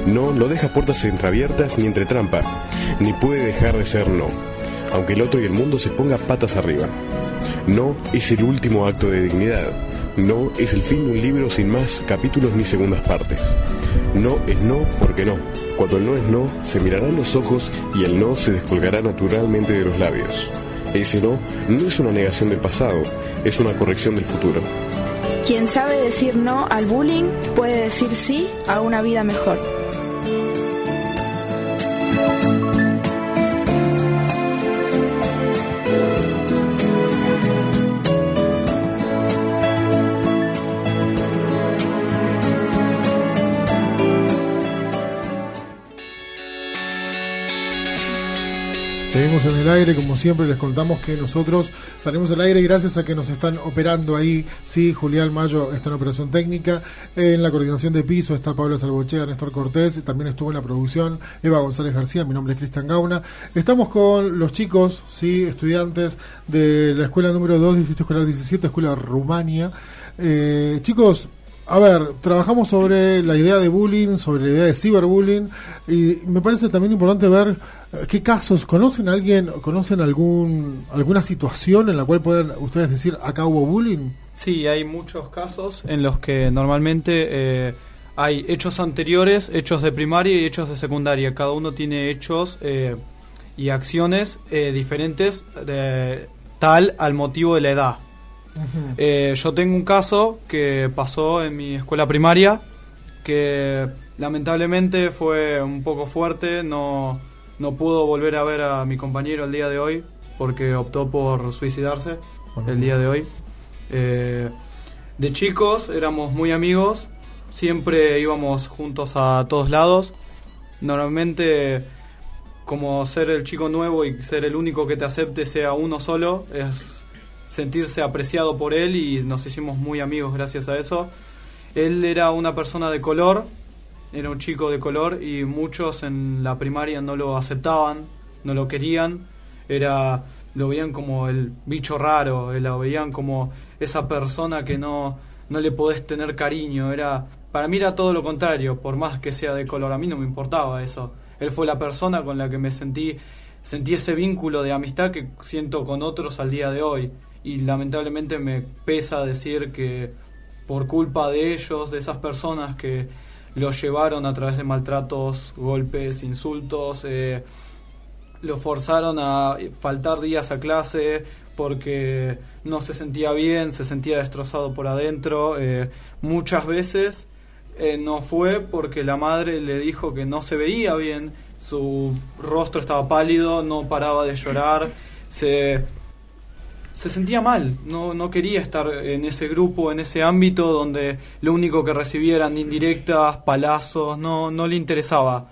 Speaker 14: No, no deja puertas entreabiertas ni entre trampa, ni puede dejar de ser no, aunque el otro y el mundo se ponga patas arriba. No es el último acto de dignidad. No es el fin de un libro sin más capítulos ni segundas partes. No es no porque no. Cuando el no es no, se mirarán los ojos y el no se descolgará naturalmente de los labios. Ese no no es una negación del pasado, es una corrección del futuro.
Speaker 17: Quien sabe decir no al bullying puede decir sí a una vida mejor.
Speaker 3: Seguimos en el aire, como siempre les contamos que nosotros salimos del aire gracias a que nos están operando ahí, sí, Julián Mayo está en operación técnica, en la coordinación de piso está Pablo Salvochea, Néstor Cortés, también estuvo en la producción Eva González García, mi nombre es Cristian Gauna. Estamos con los chicos, sí, estudiantes de la escuela número 2, Distrito Escolar 17, Escuela Rumania. Eh, chicos, a ver, trabajamos sobre la idea de bullying, sobre la idea de ciberbullying y me parece también importante ver eh, qué casos, ¿conocen alguien, conocen algún alguna situación en la cual pueden ustedes decir acá hubo bullying?
Speaker 18: Sí, hay muchos casos en los que normalmente eh, hay hechos anteriores, hechos de primaria y hechos de secundaria. Cada uno tiene hechos eh, y acciones diferentes de, tal al motivo de la edad. Eh, yo tengo un caso que pasó en mi escuela primaria que lamentablemente fue un poco fuerte, no, no pudo volver a ver a mi compañero el día de hoy porque optó por suicidarse el día de hoy. Eh, de chicos éramos muy amigos, siempre íbamos juntos a todos lados. Normalmente como ser el chico nuevo y ser el único que te acepte sea uno solo es sentirse apreciado por él y nos hicimos muy amigos gracias a eso. Él era una persona de color, era un chico de color y muchos en la primaria no lo aceptaban, no lo querían, era lo veían como el bicho raro, lo veían como esa persona que no no le podés tener cariño. Era, para mí era todo lo contrario, por más que sea de color, a mí no me importaba eso. Él fue la persona con la que me sentí, sentí ese vínculo de amistad que siento con otros al día de hoy. Y lamentablemente me pesa decir que por culpa de ellos, de esas personas que los llevaron a través de maltratos, golpes, insultos, eh, lo forzaron a faltar días a clase porque no se sentía bien, se sentía destrozado por adentro. Eh, muchas veces eh, no fue porque la madre le dijo que no se veía bien, su rostro estaba pálido, no paraba de llorar, se se sentía mal, no, no quería estar en ese grupo, en ese ámbito donde lo único que recibía eran indirectas, palazos, no, no le interesaba.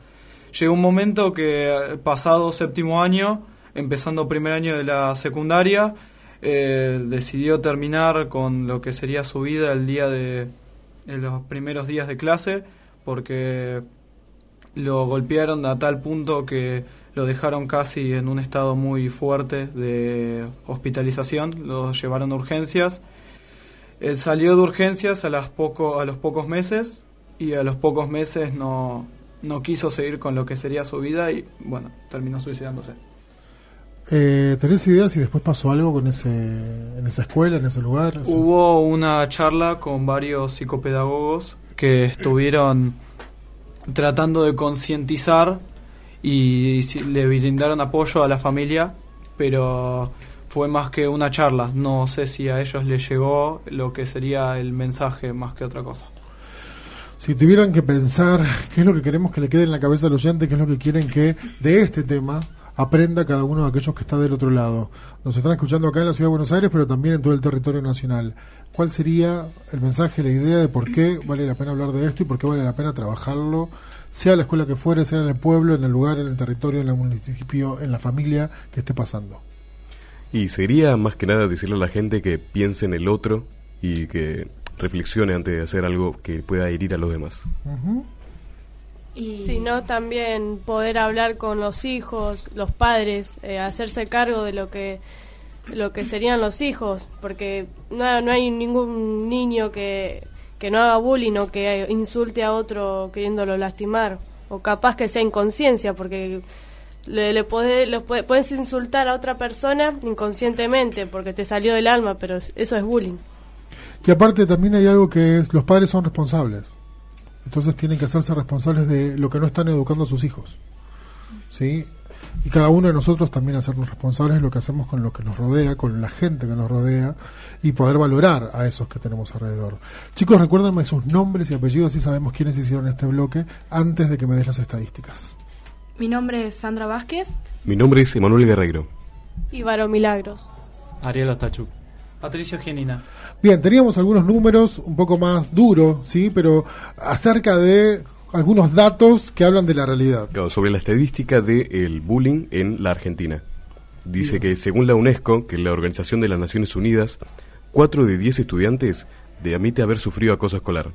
Speaker 18: Llegó un momento que pasado séptimo año, empezando primer año de la secundaria, eh, decidió terminar con lo que sería su vida el día de en los primeros días de clase, porque lo golpearon a tal punto que lo dejaron casi en un estado muy fuerte de hospitalización, lo llevaron a urgencias. Él salió de urgencias a, las poco, a los pocos meses y a los pocos meses no, no quiso seguir con lo que sería su vida y bueno, terminó suicidándose.
Speaker 3: Eh, ¿Tenés idea si después pasó algo con ese, en esa escuela, en ese lugar?
Speaker 18: Hubo una charla con varios psicopedagogos que estuvieron tratando de concientizar y le brindaron apoyo a la familia, pero fue más que una charla. No sé si a ellos les llegó lo que sería el mensaje más que otra cosa.
Speaker 3: Si tuvieran que pensar qué es lo que queremos que le quede en la cabeza al oyente, qué es lo que quieren que de este tema aprenda cada uno de aquellos que está del otro lado. Nos están escuchando acá en la Ciudad de Buenos Aires, pero también en todo el territorio nacional. ¿Cuál sería el mensaje, la idea de por qué vale la pena hablar de esto y por qué vale la pena trabajarlo sea la escuela que fuere, sea en el pueblo, en el lugar, en el territorio, en el municipio, en la familia que esté pasando.
Speaker 14: Y sería más que nada decirle a la gente que piense en el otro y que reflexione antes de hacer algo que pueda herir a los demás.
Speaker 16: Y si no, también poder hablar con los hijos, los padres, eh, hacerse cargo de lo que lo que serían los hijos, porque no, no hay ningún niño que que no haga bullying o que insulte a otro queriéndolo lastimar. O capaz que sea inconsciencia, porque le, le puedes insultar a otra persona inconscientemente porque te salió del alma, pero eso es bullying.
Speaker 3: Y aparte también hay algo que es, los padres son responsables. Entonces tienen que hacerse responsables de lo que no están educando a sus hijos. ¿Sí? Y cada uno de nosotros también hacernos responsables de lo que hacemos con lo que nos rodea, con la gente que nos rodea y poder valorar a esos que tenemos alrededor. Chicos, recuérdenme sus nombres y apellidos si sabemos quiénes hicieron este bloque antes de que me des las estadísticas.
Speaker 13: Mi nombre es Sandra Vázquez.
Speaker 14: Mi nombre es Emanuel Guerreiro.
Speaker 16: Ivaro Milagros.
Speaker 15: Ariel Astachuk.
Speaker 18: Patricio Genina.
Speaker 3: Bien, teníamos algunos números un poco más duros, ¿sí? Pero acerca de algunos datos que hablan de la realidad.
Speaker 14: sobre la estadística del bullying en la Argentina. Dice que según la UNESCO, que es la Organización de las Naciones Unidas, 4 de 10 estudiantes de admite haber sufrido acoso escolar.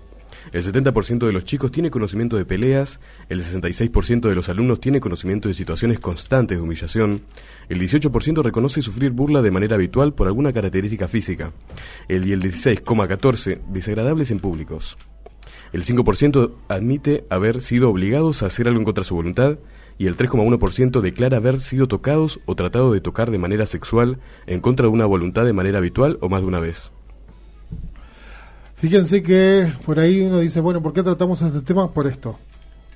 Speaker 14: El 70% de los chicos tiene conocimiento de peleas, el 66% de los alumnos tiene conocimiento de situaciones constantes de humillación, el 18% reconoce sufrir burla de manera habitual por alguna característica física, el, y el 16,14% desagradables en públicos. El 5% admite haber sido obligados a hacer algo en contra de su voluntad y el 3,1% declara haber sido tocados o tratado de tocar de manera sexual en contra de una voluntad de manera habitual o más de una vez.
Speaker 3: Fíjense que por ahí uno dice, bueno, ¿por qué tratamos este tema? Por esto.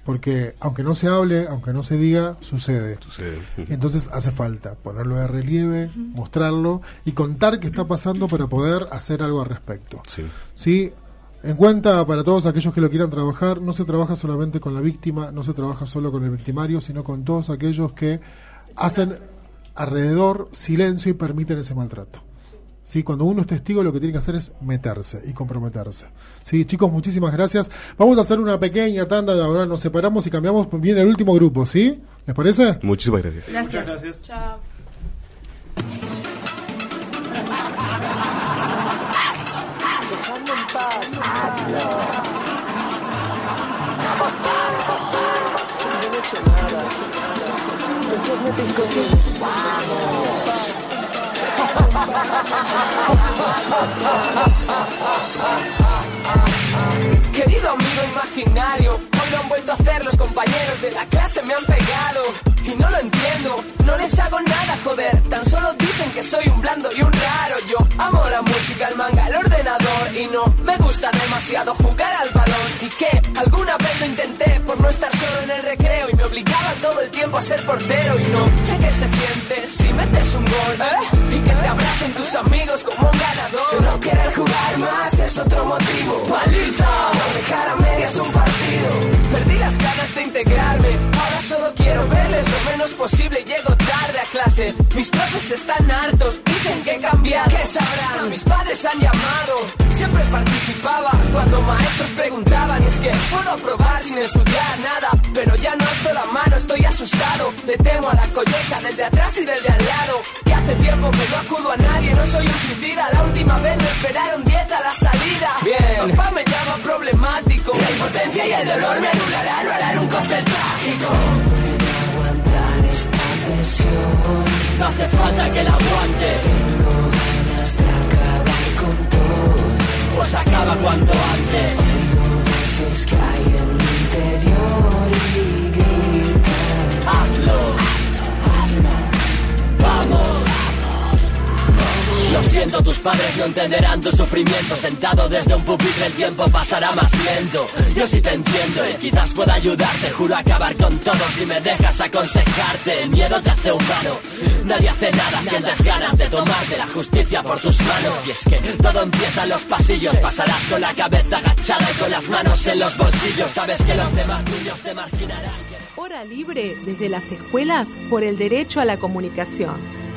Speaker 3: Porque aunque no se hable, aunque no se diga, sucede.
Speaker 14: Sucede.
Speaker 3: Entonces hace falta ponerlo de relieve, mostrarlo y contar qué está pasando para poder hacer algo al respecto.
Speaker 14: Sí.
Speaker 3: ¿Sí? En cuenta para todos aquellos que lo quieran trabajar, no se trabaja solamente con la víctima, no se trabaja solo con el victimario, sino con todos aquellos que hacen alrededor silencio y permiten ese maltrato. ¿Sí? Cuando uno es testigo lo que tiene que hacer es meterse y comprometerse. ¿Sí? Chicos, muchísimas gracias. Vamos a hacer una pequeña tanda, de ahora nos separamos y cambiamos bien el último grupo, ¿sí? ¿Les parece?
Speaker 14: Muchísimas gracias.
Speaker 18: Muchas gracias.
Speaker 16: Chao.
Speaker 12: Querido amigo imaginario, vuelto a hacer los compañeros de la clase me han pegado.
Speaker 19: Y no lo entiendo, no les hago nada joder, tan solo dicen que soy un blando y un raro, yo amo la música, el manga, el ordenador. Y no me gusta demasiado jugar al balón. Y que alguna vez lo intenté por no estar solo en el recreo. Y me obligaba todo el tiempo a ser portero. Y no sé qué se siente si metes un gol ¿Eh? y que te abracen tus amigos como un ganador, no querer jugar más es otro motivo, paliza, dejar a medias un partido. Perdí las ganas de integrarme. Ahora solo quiero verles lo menos posible. Llego tarde a clase. Mis profes están hartos. Dicen que he cambiado. ¿Qué sabrán? Mis padres han llamado. Siempre participaba cuando maestros preguntaban. Y es que puedo probar sin estudiar nada. Pero ya no alzo la mano, estoy asustado. Le temo a la colleja del de atrás y del de al lado. Y hace tiempo que no acudo a nadie. No soy un suicida. La última vez me esperaron 10 a la salida. Bien. Papá me llama La impotencia y el dolor me anularán, no harán un cóctel trágico.
Speaker 20: aguantar esta presión.
Speaker 19: No hace falta que la aguantes.
Speaker 20: Tengo ganas de acabar con todo.
Speaker 19: Pues acaba cuanto antes.
Speaker 20: Tengo voces que hay en mi interior y gritan.
Speaker 19: Hazlo. Vamos. Lo siento, tus padres no entenderán tu sufrimiento. Sentado desde un pupitre el tiempo pasará más lento. Yo sí te entiendo y quizás pueda ayudarte. Juro acabar con todo si me dejas aconsejarte. El miedo te hace humano. Nadie hace nada, sientes ganas de tomarte la justicia por tus manos. Y es que todo empieza en los pasillos. Pasarás con la cabeza agachada y con las manos en los bolsillos. Sabes que los demás niños te marginarán.
Speaker 2: Hora libre desde las escuelas por el derecho a la comunicación.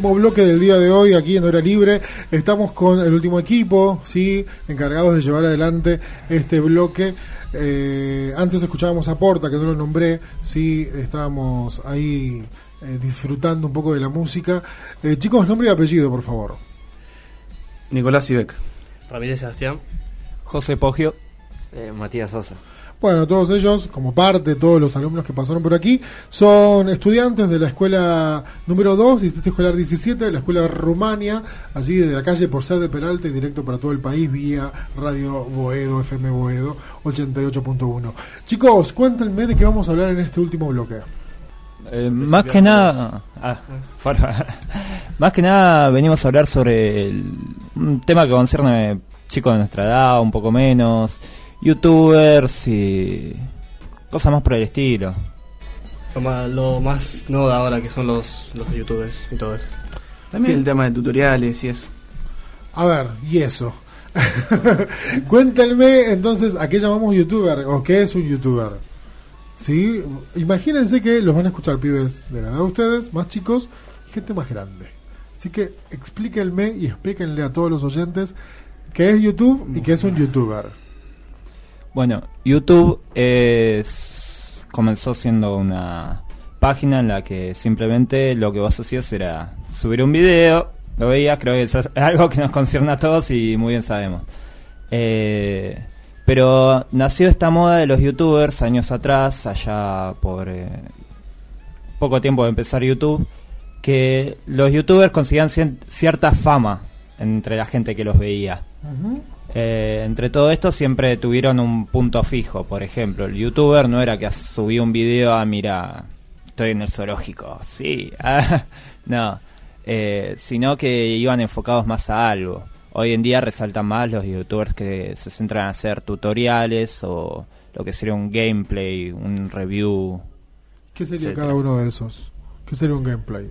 Speaker 3: Último bloque del día de hoy aquí en Hora Libre. Estamos con el último equipo, sí, encargados de llevar adelante este bloque. Eh, antes escuchábamos a Porta, que no lo nombré, sí, estábamos ahí eh, disfrutando un poco de la música. Eh, chicos, nombre y apellido, por favor.
Speaker 21: Nicolás Ibeck.
Speaker 22: Ramírez Sebastián.
Speaker 23: José Poggio.
Speaker 22: Eh, Matías Sosa.
Speaker 3: Bueno, todos ellos, como parte, todos los alumnos que pasaron por aquí, son estudiantes de la escuela número 2, Distrito Escolar 17, de la escuela Rumania, allí de la calle Por de Peralta y directo para todo el país vía Radio Boedo, FM Boedo 88.1. Chicos, cuéntenme de qué vamos a hablar en este último bloque.
Speaker 23: Eh, más que nada, ah, fuera. más que nada venimos a hablar sobre el- un tema que concierne chicos de nuestra edad, un poco menos, youtubers y cosas más por el estilo.
Speaker 22: Lo más, lo más nuevo de ahora que son los, los youtubers y todo eso.
Speaker 21: También el tema de tutoriales y eso.
Speaker 3: A ver, y eso. Cuéntenme entonces a qué llamamos youtuber o qué es un youtuber. ¿Sí? Imagínense que los van a escuchar pibes de la edad de ustedes, más chicos y gente más grande. Así que explíquenme y explíquenle a todos los oyentes qué es YouTube y qué es un youtuber.
Speaker 23: Bueno, YouTube es comenzó siendo una página en la que simplemente lo que vos hacías era subir un video, lo veías, creo que es algo que nos concierne a todos y muy bien sabemos. Eh, pero nació esta moda de los youtubers años atrás, allá por eh, poco tiempo de empezar YouTube, que los youtubers conseguían cierta fama entre la gente que los veía. Eh, entre todo esto siempre tuvieron un punto fijo. Por ejemplo, el youtuber no era que subía un video a mira, estoy en el zoológico, sí, ah, no, Eh, sino que iban enfocados más a algo. Hoy en día resaltan más los youtubers que se centran en hacer tutoriales o lo que sería un gameplay, un review.
Speaker 3: ¿Qué sería
Speaker 23: etcétera.
Speaker 3: cada uno de esos? ¿Qué sería un gameplay?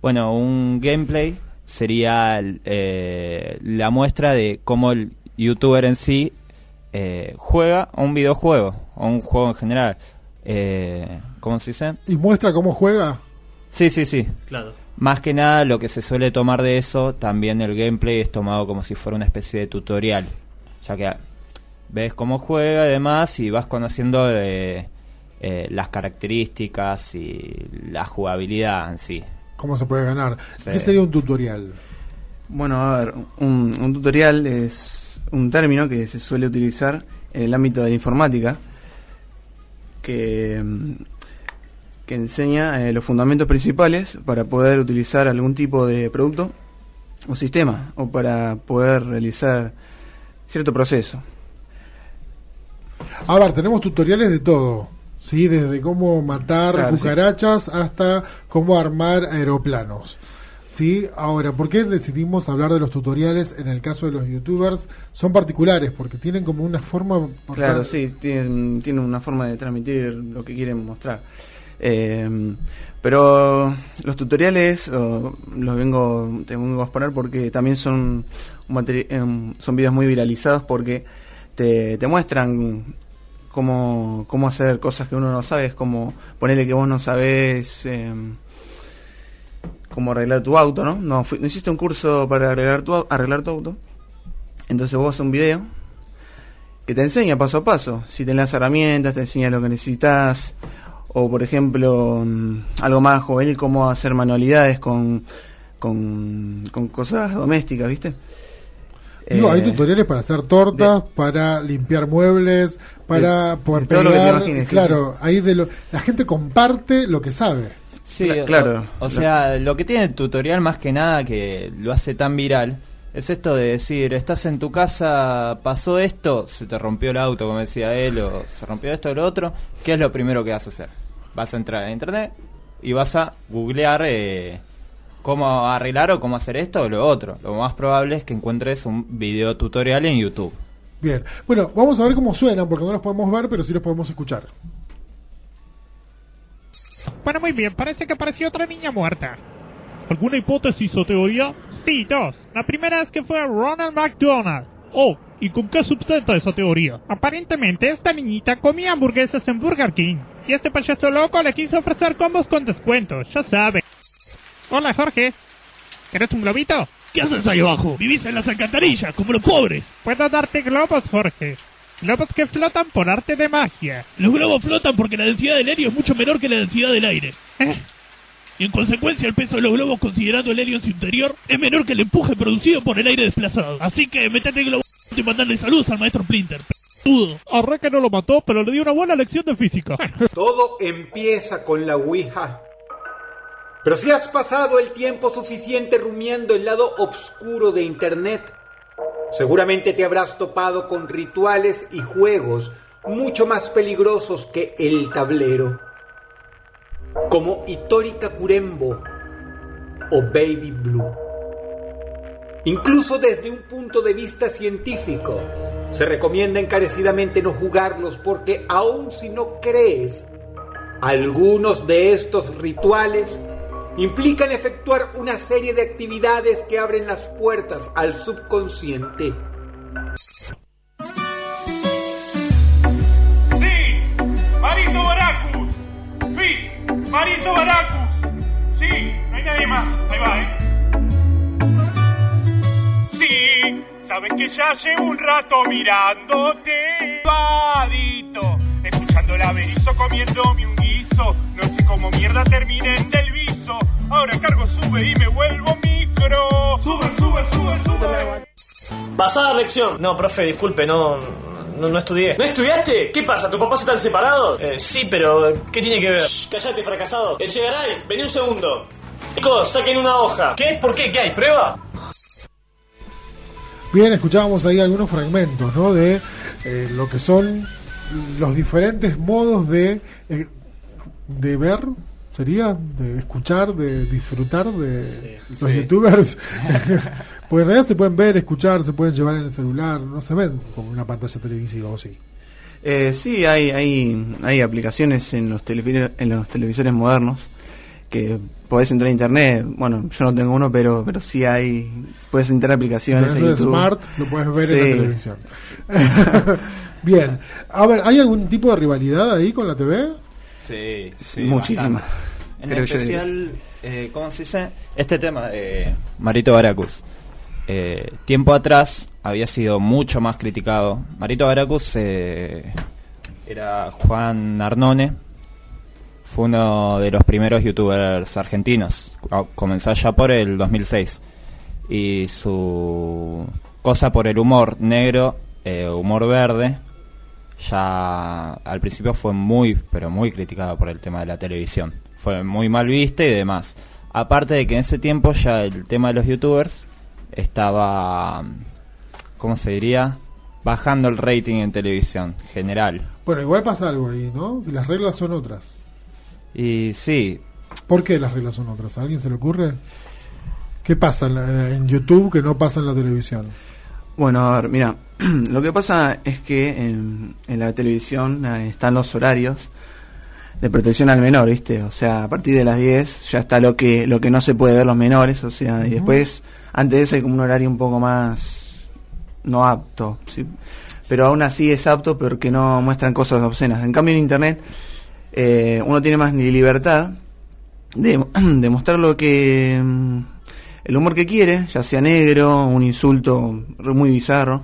Speaker 23: Bueno, un gameplay sería eh, la muestra de cómo el youtuber en sí eh, juega a un videojuego, o un juego en general. Eh, ¿Cómo se dice?
Speaker 3: ¿Y muestra cómo juega?
Speaker 23: Sí, sí, sí.
Speaker 22: Claro.
Speaker 23: Más que nada lo que se suele tomar de eso, también el gameplay es tomado como si fuera una especie de tutorial. Ya que ves cómo juega y demás y vas conociendo eh, eh, las características y la jugabilidad en sí.
Speaker 3: ¿Cómo se puede ganar?
Speaker 23: Sí.
Speaker 3: ¿Qué sería un tutorial?
Speaker 21: Bueno, a ver, un, un tutorial es un término que se suele utilizar en el ámbito de la informática que, que enseña eh, los fundamentos principales para poder utilizar algún tipo de producto o sistema o para poder realizar cierto proceso.
Speaker 3: A ver, tenemos tutoriales de todo. Sí, desde cómo matar
Speaker 21: Claro, sí.
Speaker 3: cucarachas hasta cómo armar aeroplanos. Sí, ahora, ¿por qué decidimos hablar de los tutoriales en el caso de los youtubers? Son particulares porque tienen como una forma...
Speaker 21: Claro, sí, tienen, tienen una forma de transmitir lo que quieren mostrar. Eh, pero los tutoriales oh, los vengo, te vengo a exponer porque también son, un em, son videos muy viralizados porque te, te muestran cómo, cómo hacer cosas que uno no sabe. Es como ponerle que vos no sabés em, cómo arreglar tu auto, ¿no? No, fui- no hiciste un curso para arreglar tu, arreglar tu auto. Entonces vos haces un video que te enseña paso a paso. Si tenés las herramientas, te enseña lo que necesitas. O, por ejemplo, mm, algo más juvenil, cómo hacer manualidades con, con, con cosas domésticas, ¿viste?
Speaker 3: Digo, hay
Speaker 21: Eh,
Speaker 3: tutoriales para hacer tortas, para limpiar muebles, para
Speaker 21: de- lo que te
Speaker 3: pegar.
Speaker 21: imagines, sí,
Speaker 3: claro, ahí de lo, la gente comparte lo que sabe.
Speaker 23: Sí,
Speaker 21: Cla- claro.
Speaker 23: O, o sea, lo que tiene el tutorial más que nada que lo hace tan viral es esto de decir, estás en tu casa, pasó esto, se te rompió el auto, como decía él, o se rompió esto o lo otro, ¿qué es lo primero que vas a hacer? Vas a entrar a internet y vas a googlear eh, cómo arreglar o cómo hacer esto o lo otro. Lo más probable es que encuentres un video tutorial en YouTube.
Speaker 3: Bien, bueno, vamos a ver cómo suenan, porque no los podemos ver, pero sí los podemos escuchar.
Speaker 24: Bueno, muy bien, parece que apareció otra niña muerta. ¿Alguna hipótesis o teoría? Sí, dos. La primera es que fue Ronald McDonald. Oh, ¿y con qué sustenta esa teoría? Aparentemente, esta niñita comía hamburguesas en Burger King. Y este payaso loco le quiso ofrecer combos con descuentos, ya sabe. Hola, Jorge. ¿Querés un globito?
Speaker 25: ¿Qué haces ahí abajo? Vivís en las alcantarillas, como los pobres.
Speaker 24: Puedo darte globos, Jorge. Globos que flotan por arte de magia.
Speaker 25: Los globos flotan porque la densidad del helio es mucho menor que la densidad del aire.
Speaker 24: ¿Eh?
Speaker 25: Y en consecuencia el peso de los globos, considerando el helio en su interior, es menor que el empuje producido por el aire desplazado. Así que metete el globo y mandale saludos al maestro Splinter. p***udo.
Speaker 24: Arre que no lo mató, pero le dio una buena lección de física.
Speaker 26: Todo empieza con la Ouija. Pero si has pasado el tiempo suficiente rumiando el lado oscuro de Internet, seguramente te habrás topado con rituales y juegos mucho más peligrosos que el tablero, como Itórica Curembo o Baby Blue. Incluso desde un punto de vista científico, se recomienda encarecidamente no jugarlos porque aun si no crees, algunos de estos rituales implican efectuar una serie de actividades que abren las puertas al subconsciente.
Speaker 27: Sí, Marito Baracus. Sí, Marito Baracus. Sí, no hay nadie más. Ahí va, ¿eh? Sí, sabes que ya llevo un rato mirándote. Vadito, escuchando el averizo, comiéndome un guiso. No sé cómo mierda terminé en del viso. Ahora cargo sube y me vuelvo micro. Sube, sube, sube, sube.
Speaker 28: Pasada lección. No, profe, disculpe, no, no, no estudié. ¿No estudiaste? ¿Qué pasa? ¿Tus papás están separados? Eh, sí, pero ¿qué tiene que ver? Shh, callate, fracasado. Echegaray, vení un segundo. Chicos, saquen una hoja. ¿Qué? ¿Por qué? ¿Qué hay? ¿Prueba?
Speaker 3: Bien, escuchábamos ahí algunos fragmentos, ¿no? De eh, lo que son los diferentes modos de, eh, de ver, sería, de escuchar, de disfrutar de los
Speaker 21: sí.
Speaker 3: youtubers. Porque en realidad se pueden ver, escuchar, se pueden llevar en el celular, no se ven como una pantalla televisiva o sí.
Speaker 21: Eh, sí, hay, hay, hay aplicaciones en los, en los televisores modernos que podés entrar a internet. Bueno, yo no tengo uno, pero pero sí hay. Puedes entrar a aplicaciones.
Speaker 3: Si. Smart, lo puedes ver en la televisión. Bien, a ver, ¿hay algún tipo de rivalidad ahí con la TV?
Speaker 23: Sí, sí.
Speaker 21: Muchísima.
Speaker 23: En
Speaker 21: Creo yo
Speaker 23: especial, eh, ¿cómo se dice? Este tema de Marito Baracus. Eh, tiempo atrás había sido mucho más criticado. Marito Baracus eh, era Juan Arnone. Fue uno de los primeros youtubers argentinos. Ah, Comenzó ya por el 2006. Y su cosa por el humor negro, eh, humor verde, ya al principio fue muy, pero muy criticada por el tema de la televisión. Fue muy mal vista y demás. Aparte de que en ese tiempo ya el tema de los youtubers estaba, ¿cómo se diría? Bajando el rating en televisión general.
Speaker 3: Bueno, igual pasa algo ahí, ¿no? Las reglas son otras.
Speaker 23: Y sí.
Speaker 3: ¿Por qué las reglas son otras? ¿A alguien se le ocurre? ¿Qué pasa en, la- en YouTube que no pasa en la televisión?
Speaker 21: Bueno, a ver, mira, lo que pasa es que en, en la televisión están los horarios de protección al menor, ¿viste? O sea, a partir de las 10 ya está lo que lo que no se puede ver los menores, o sea, y después antes de eso hay como un horario un poco más no apto, ¿sí? Pero aún así es apto porque no muestran cosas obscenas. En cambio en internet eh, uno tiene más ni libertad de, de mostrar lo que mm, el humor que quiere, ya sea negro, un insulto muy bizarro.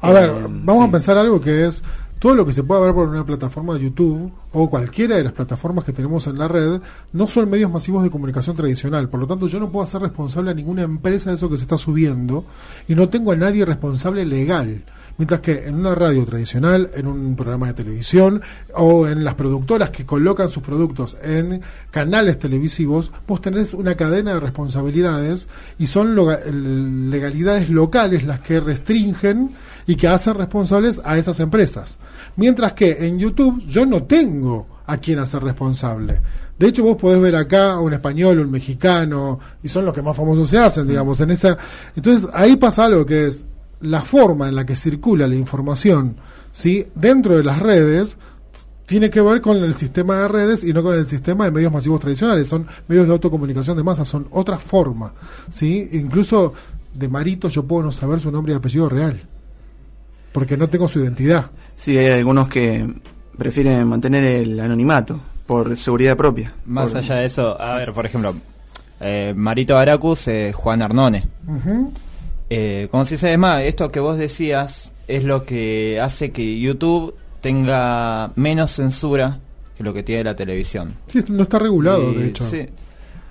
Speaker 3: A ver,
Speaker 21: Eh,
Speaker 3: vamos a pensar algo que es todo lo que se puede ver por una plataforma de YouTube o cualquiera de las plataformas que tenemos en la red no son medios masivos de comunicación tradicional. Por lo tanto, yo no puedo hacer responsable a ninguna empresa de eso que se está subiendo y no tengo a nadie responsable legal. Mientras que en una radio tradicional, en un programa de televisión o en las productoras que colocan sus productos en canales televisivos, vos tenés una cadena de responsabilidades y son legalidades locales las que restringen y que hacen responsables a esas empresas. Mientras que en YouTube yo no tengo a quien hacer responsable. De hecho, vos podés ver acá un español, un mexicano, y son los que más famosos se hacen, digamos, en esa. Entonces, ahí pasa algo que es la forma en la que circula la información, ¿sí? Dentro de las redes, tiene que ver con el sistema de redes y no con el sistema de medios masivos tradicionales. Son medios de autocomunicación de masa, son otra forma, ¿sí? Incluso de Marito yo puedo no saber su nombre y apellido real, porque no tengo su identidad.
Speaker 21: Sí, hay algunos que prefieren mantener el anonimato por seguridad propia.
Speaker 23: Más
Speaker 21: Por-
Speaker 23: allá de eso, a ver, por ejemplo, eh, Marito Baracus, eh, Juan Arnone. Eh, como si se es más, esto que vos decías es lo que hace que YouTube tenga menos censura que lo que tiene la televisión.
Speaker 3: Sí, no está regulado,
Speaker 23: Y-
Speaker 3: de hecho.
Speaker 23: sí.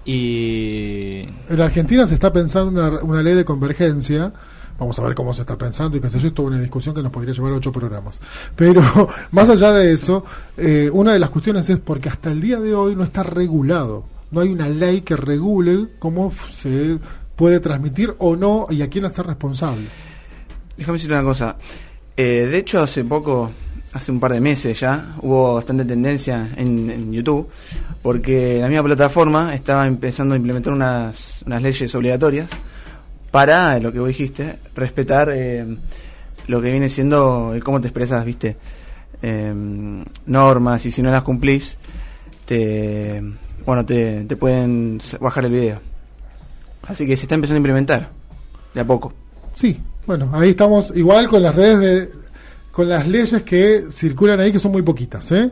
Speaker 23: Y
Speaker 3: En la Argentina se está pensando una, una ley de convergencia. Vamos a ver cómo se está pensando y qué sé yo. Esto es una discusión que nos podría llevar a ocho programas. Pero más allá de eso, eh, una de las cuestiones es porque hasta el día de hoy no está regulado. No hay una ley que regule cómo se puede transmitir o no y a quién hacer responsable.
Speaker 21: Déjame decir una cosa. Eh, de hecho, hace poco, hace un par de meses ya, hubo bastante tendencia en, en YouTube, porque la misma plataforma estaba empezando a implementar unas, unas leyes obligatorias para, lo que vos dijiste, respetar eh, lo que viene siendo cómo te expresas, viste, Eh, normas, y si no las cumplís, te, bueno, te, te pueden bajar el video. Así que se está empezando a implementar, de a poco.
Speaker 3: Sí, bueno, ahí estamos igual con las redes de, con las leyes que circulan ahí que son muy poquitas, ¿eh?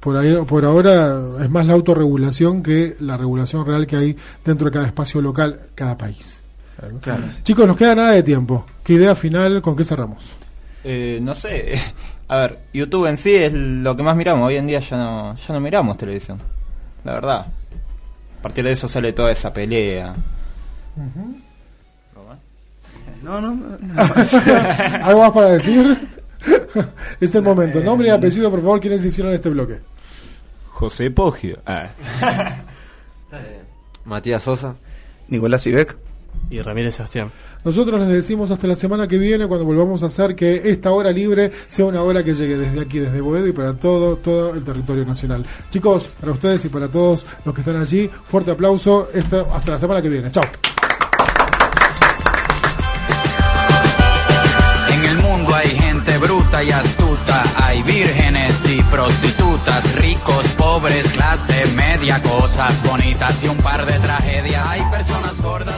Speaker 3: Por ahí, por ahora es más la autorregulación que la regulación real que hay dentro de cada espacio local, cada país.
Speaker 21: Claro.
Speaker 3: Chicos, nos queda nada de tiempo. ¿Qué idea final? ¿Con qué cerramos?
Speaker 23: eh, no sé, a ver, YouTube en sí es lo que más miramos. Hoy en día ya no, ya no miramos televisión, la verdad. A partir de eso sale toda esa pelea.
Speaker 21: No, no.
Speaker 3: ¿Algo más para decir? es el momento. Nombre y apellido, por favor, quienes hicieron este bloque.
Speaker 23: José Poggio. Ah.
Speaker 29: Matías Sosa.
Speaker 21: Nicolás Ibeck.
Speaker 22: Y Ramírez Sebastián.
Speaker 3: Nosotros les decimos hasta la semana que viene, cuando volvamos a hacer que esta hora libre sea una hora que llegue desde aquí, desde Boedo y para todo, todo el territorio nacional. Chicos, para ustedes y para todos los que están allí, fuerte aplauso. Esta- hasta la semana que viene. Chao.
Speaker 30: Y astuta, hay vírgenes y prostitutas, ricos, pobres, clase media, cosas bonitas y un par de tragedias. Hay personas gordas.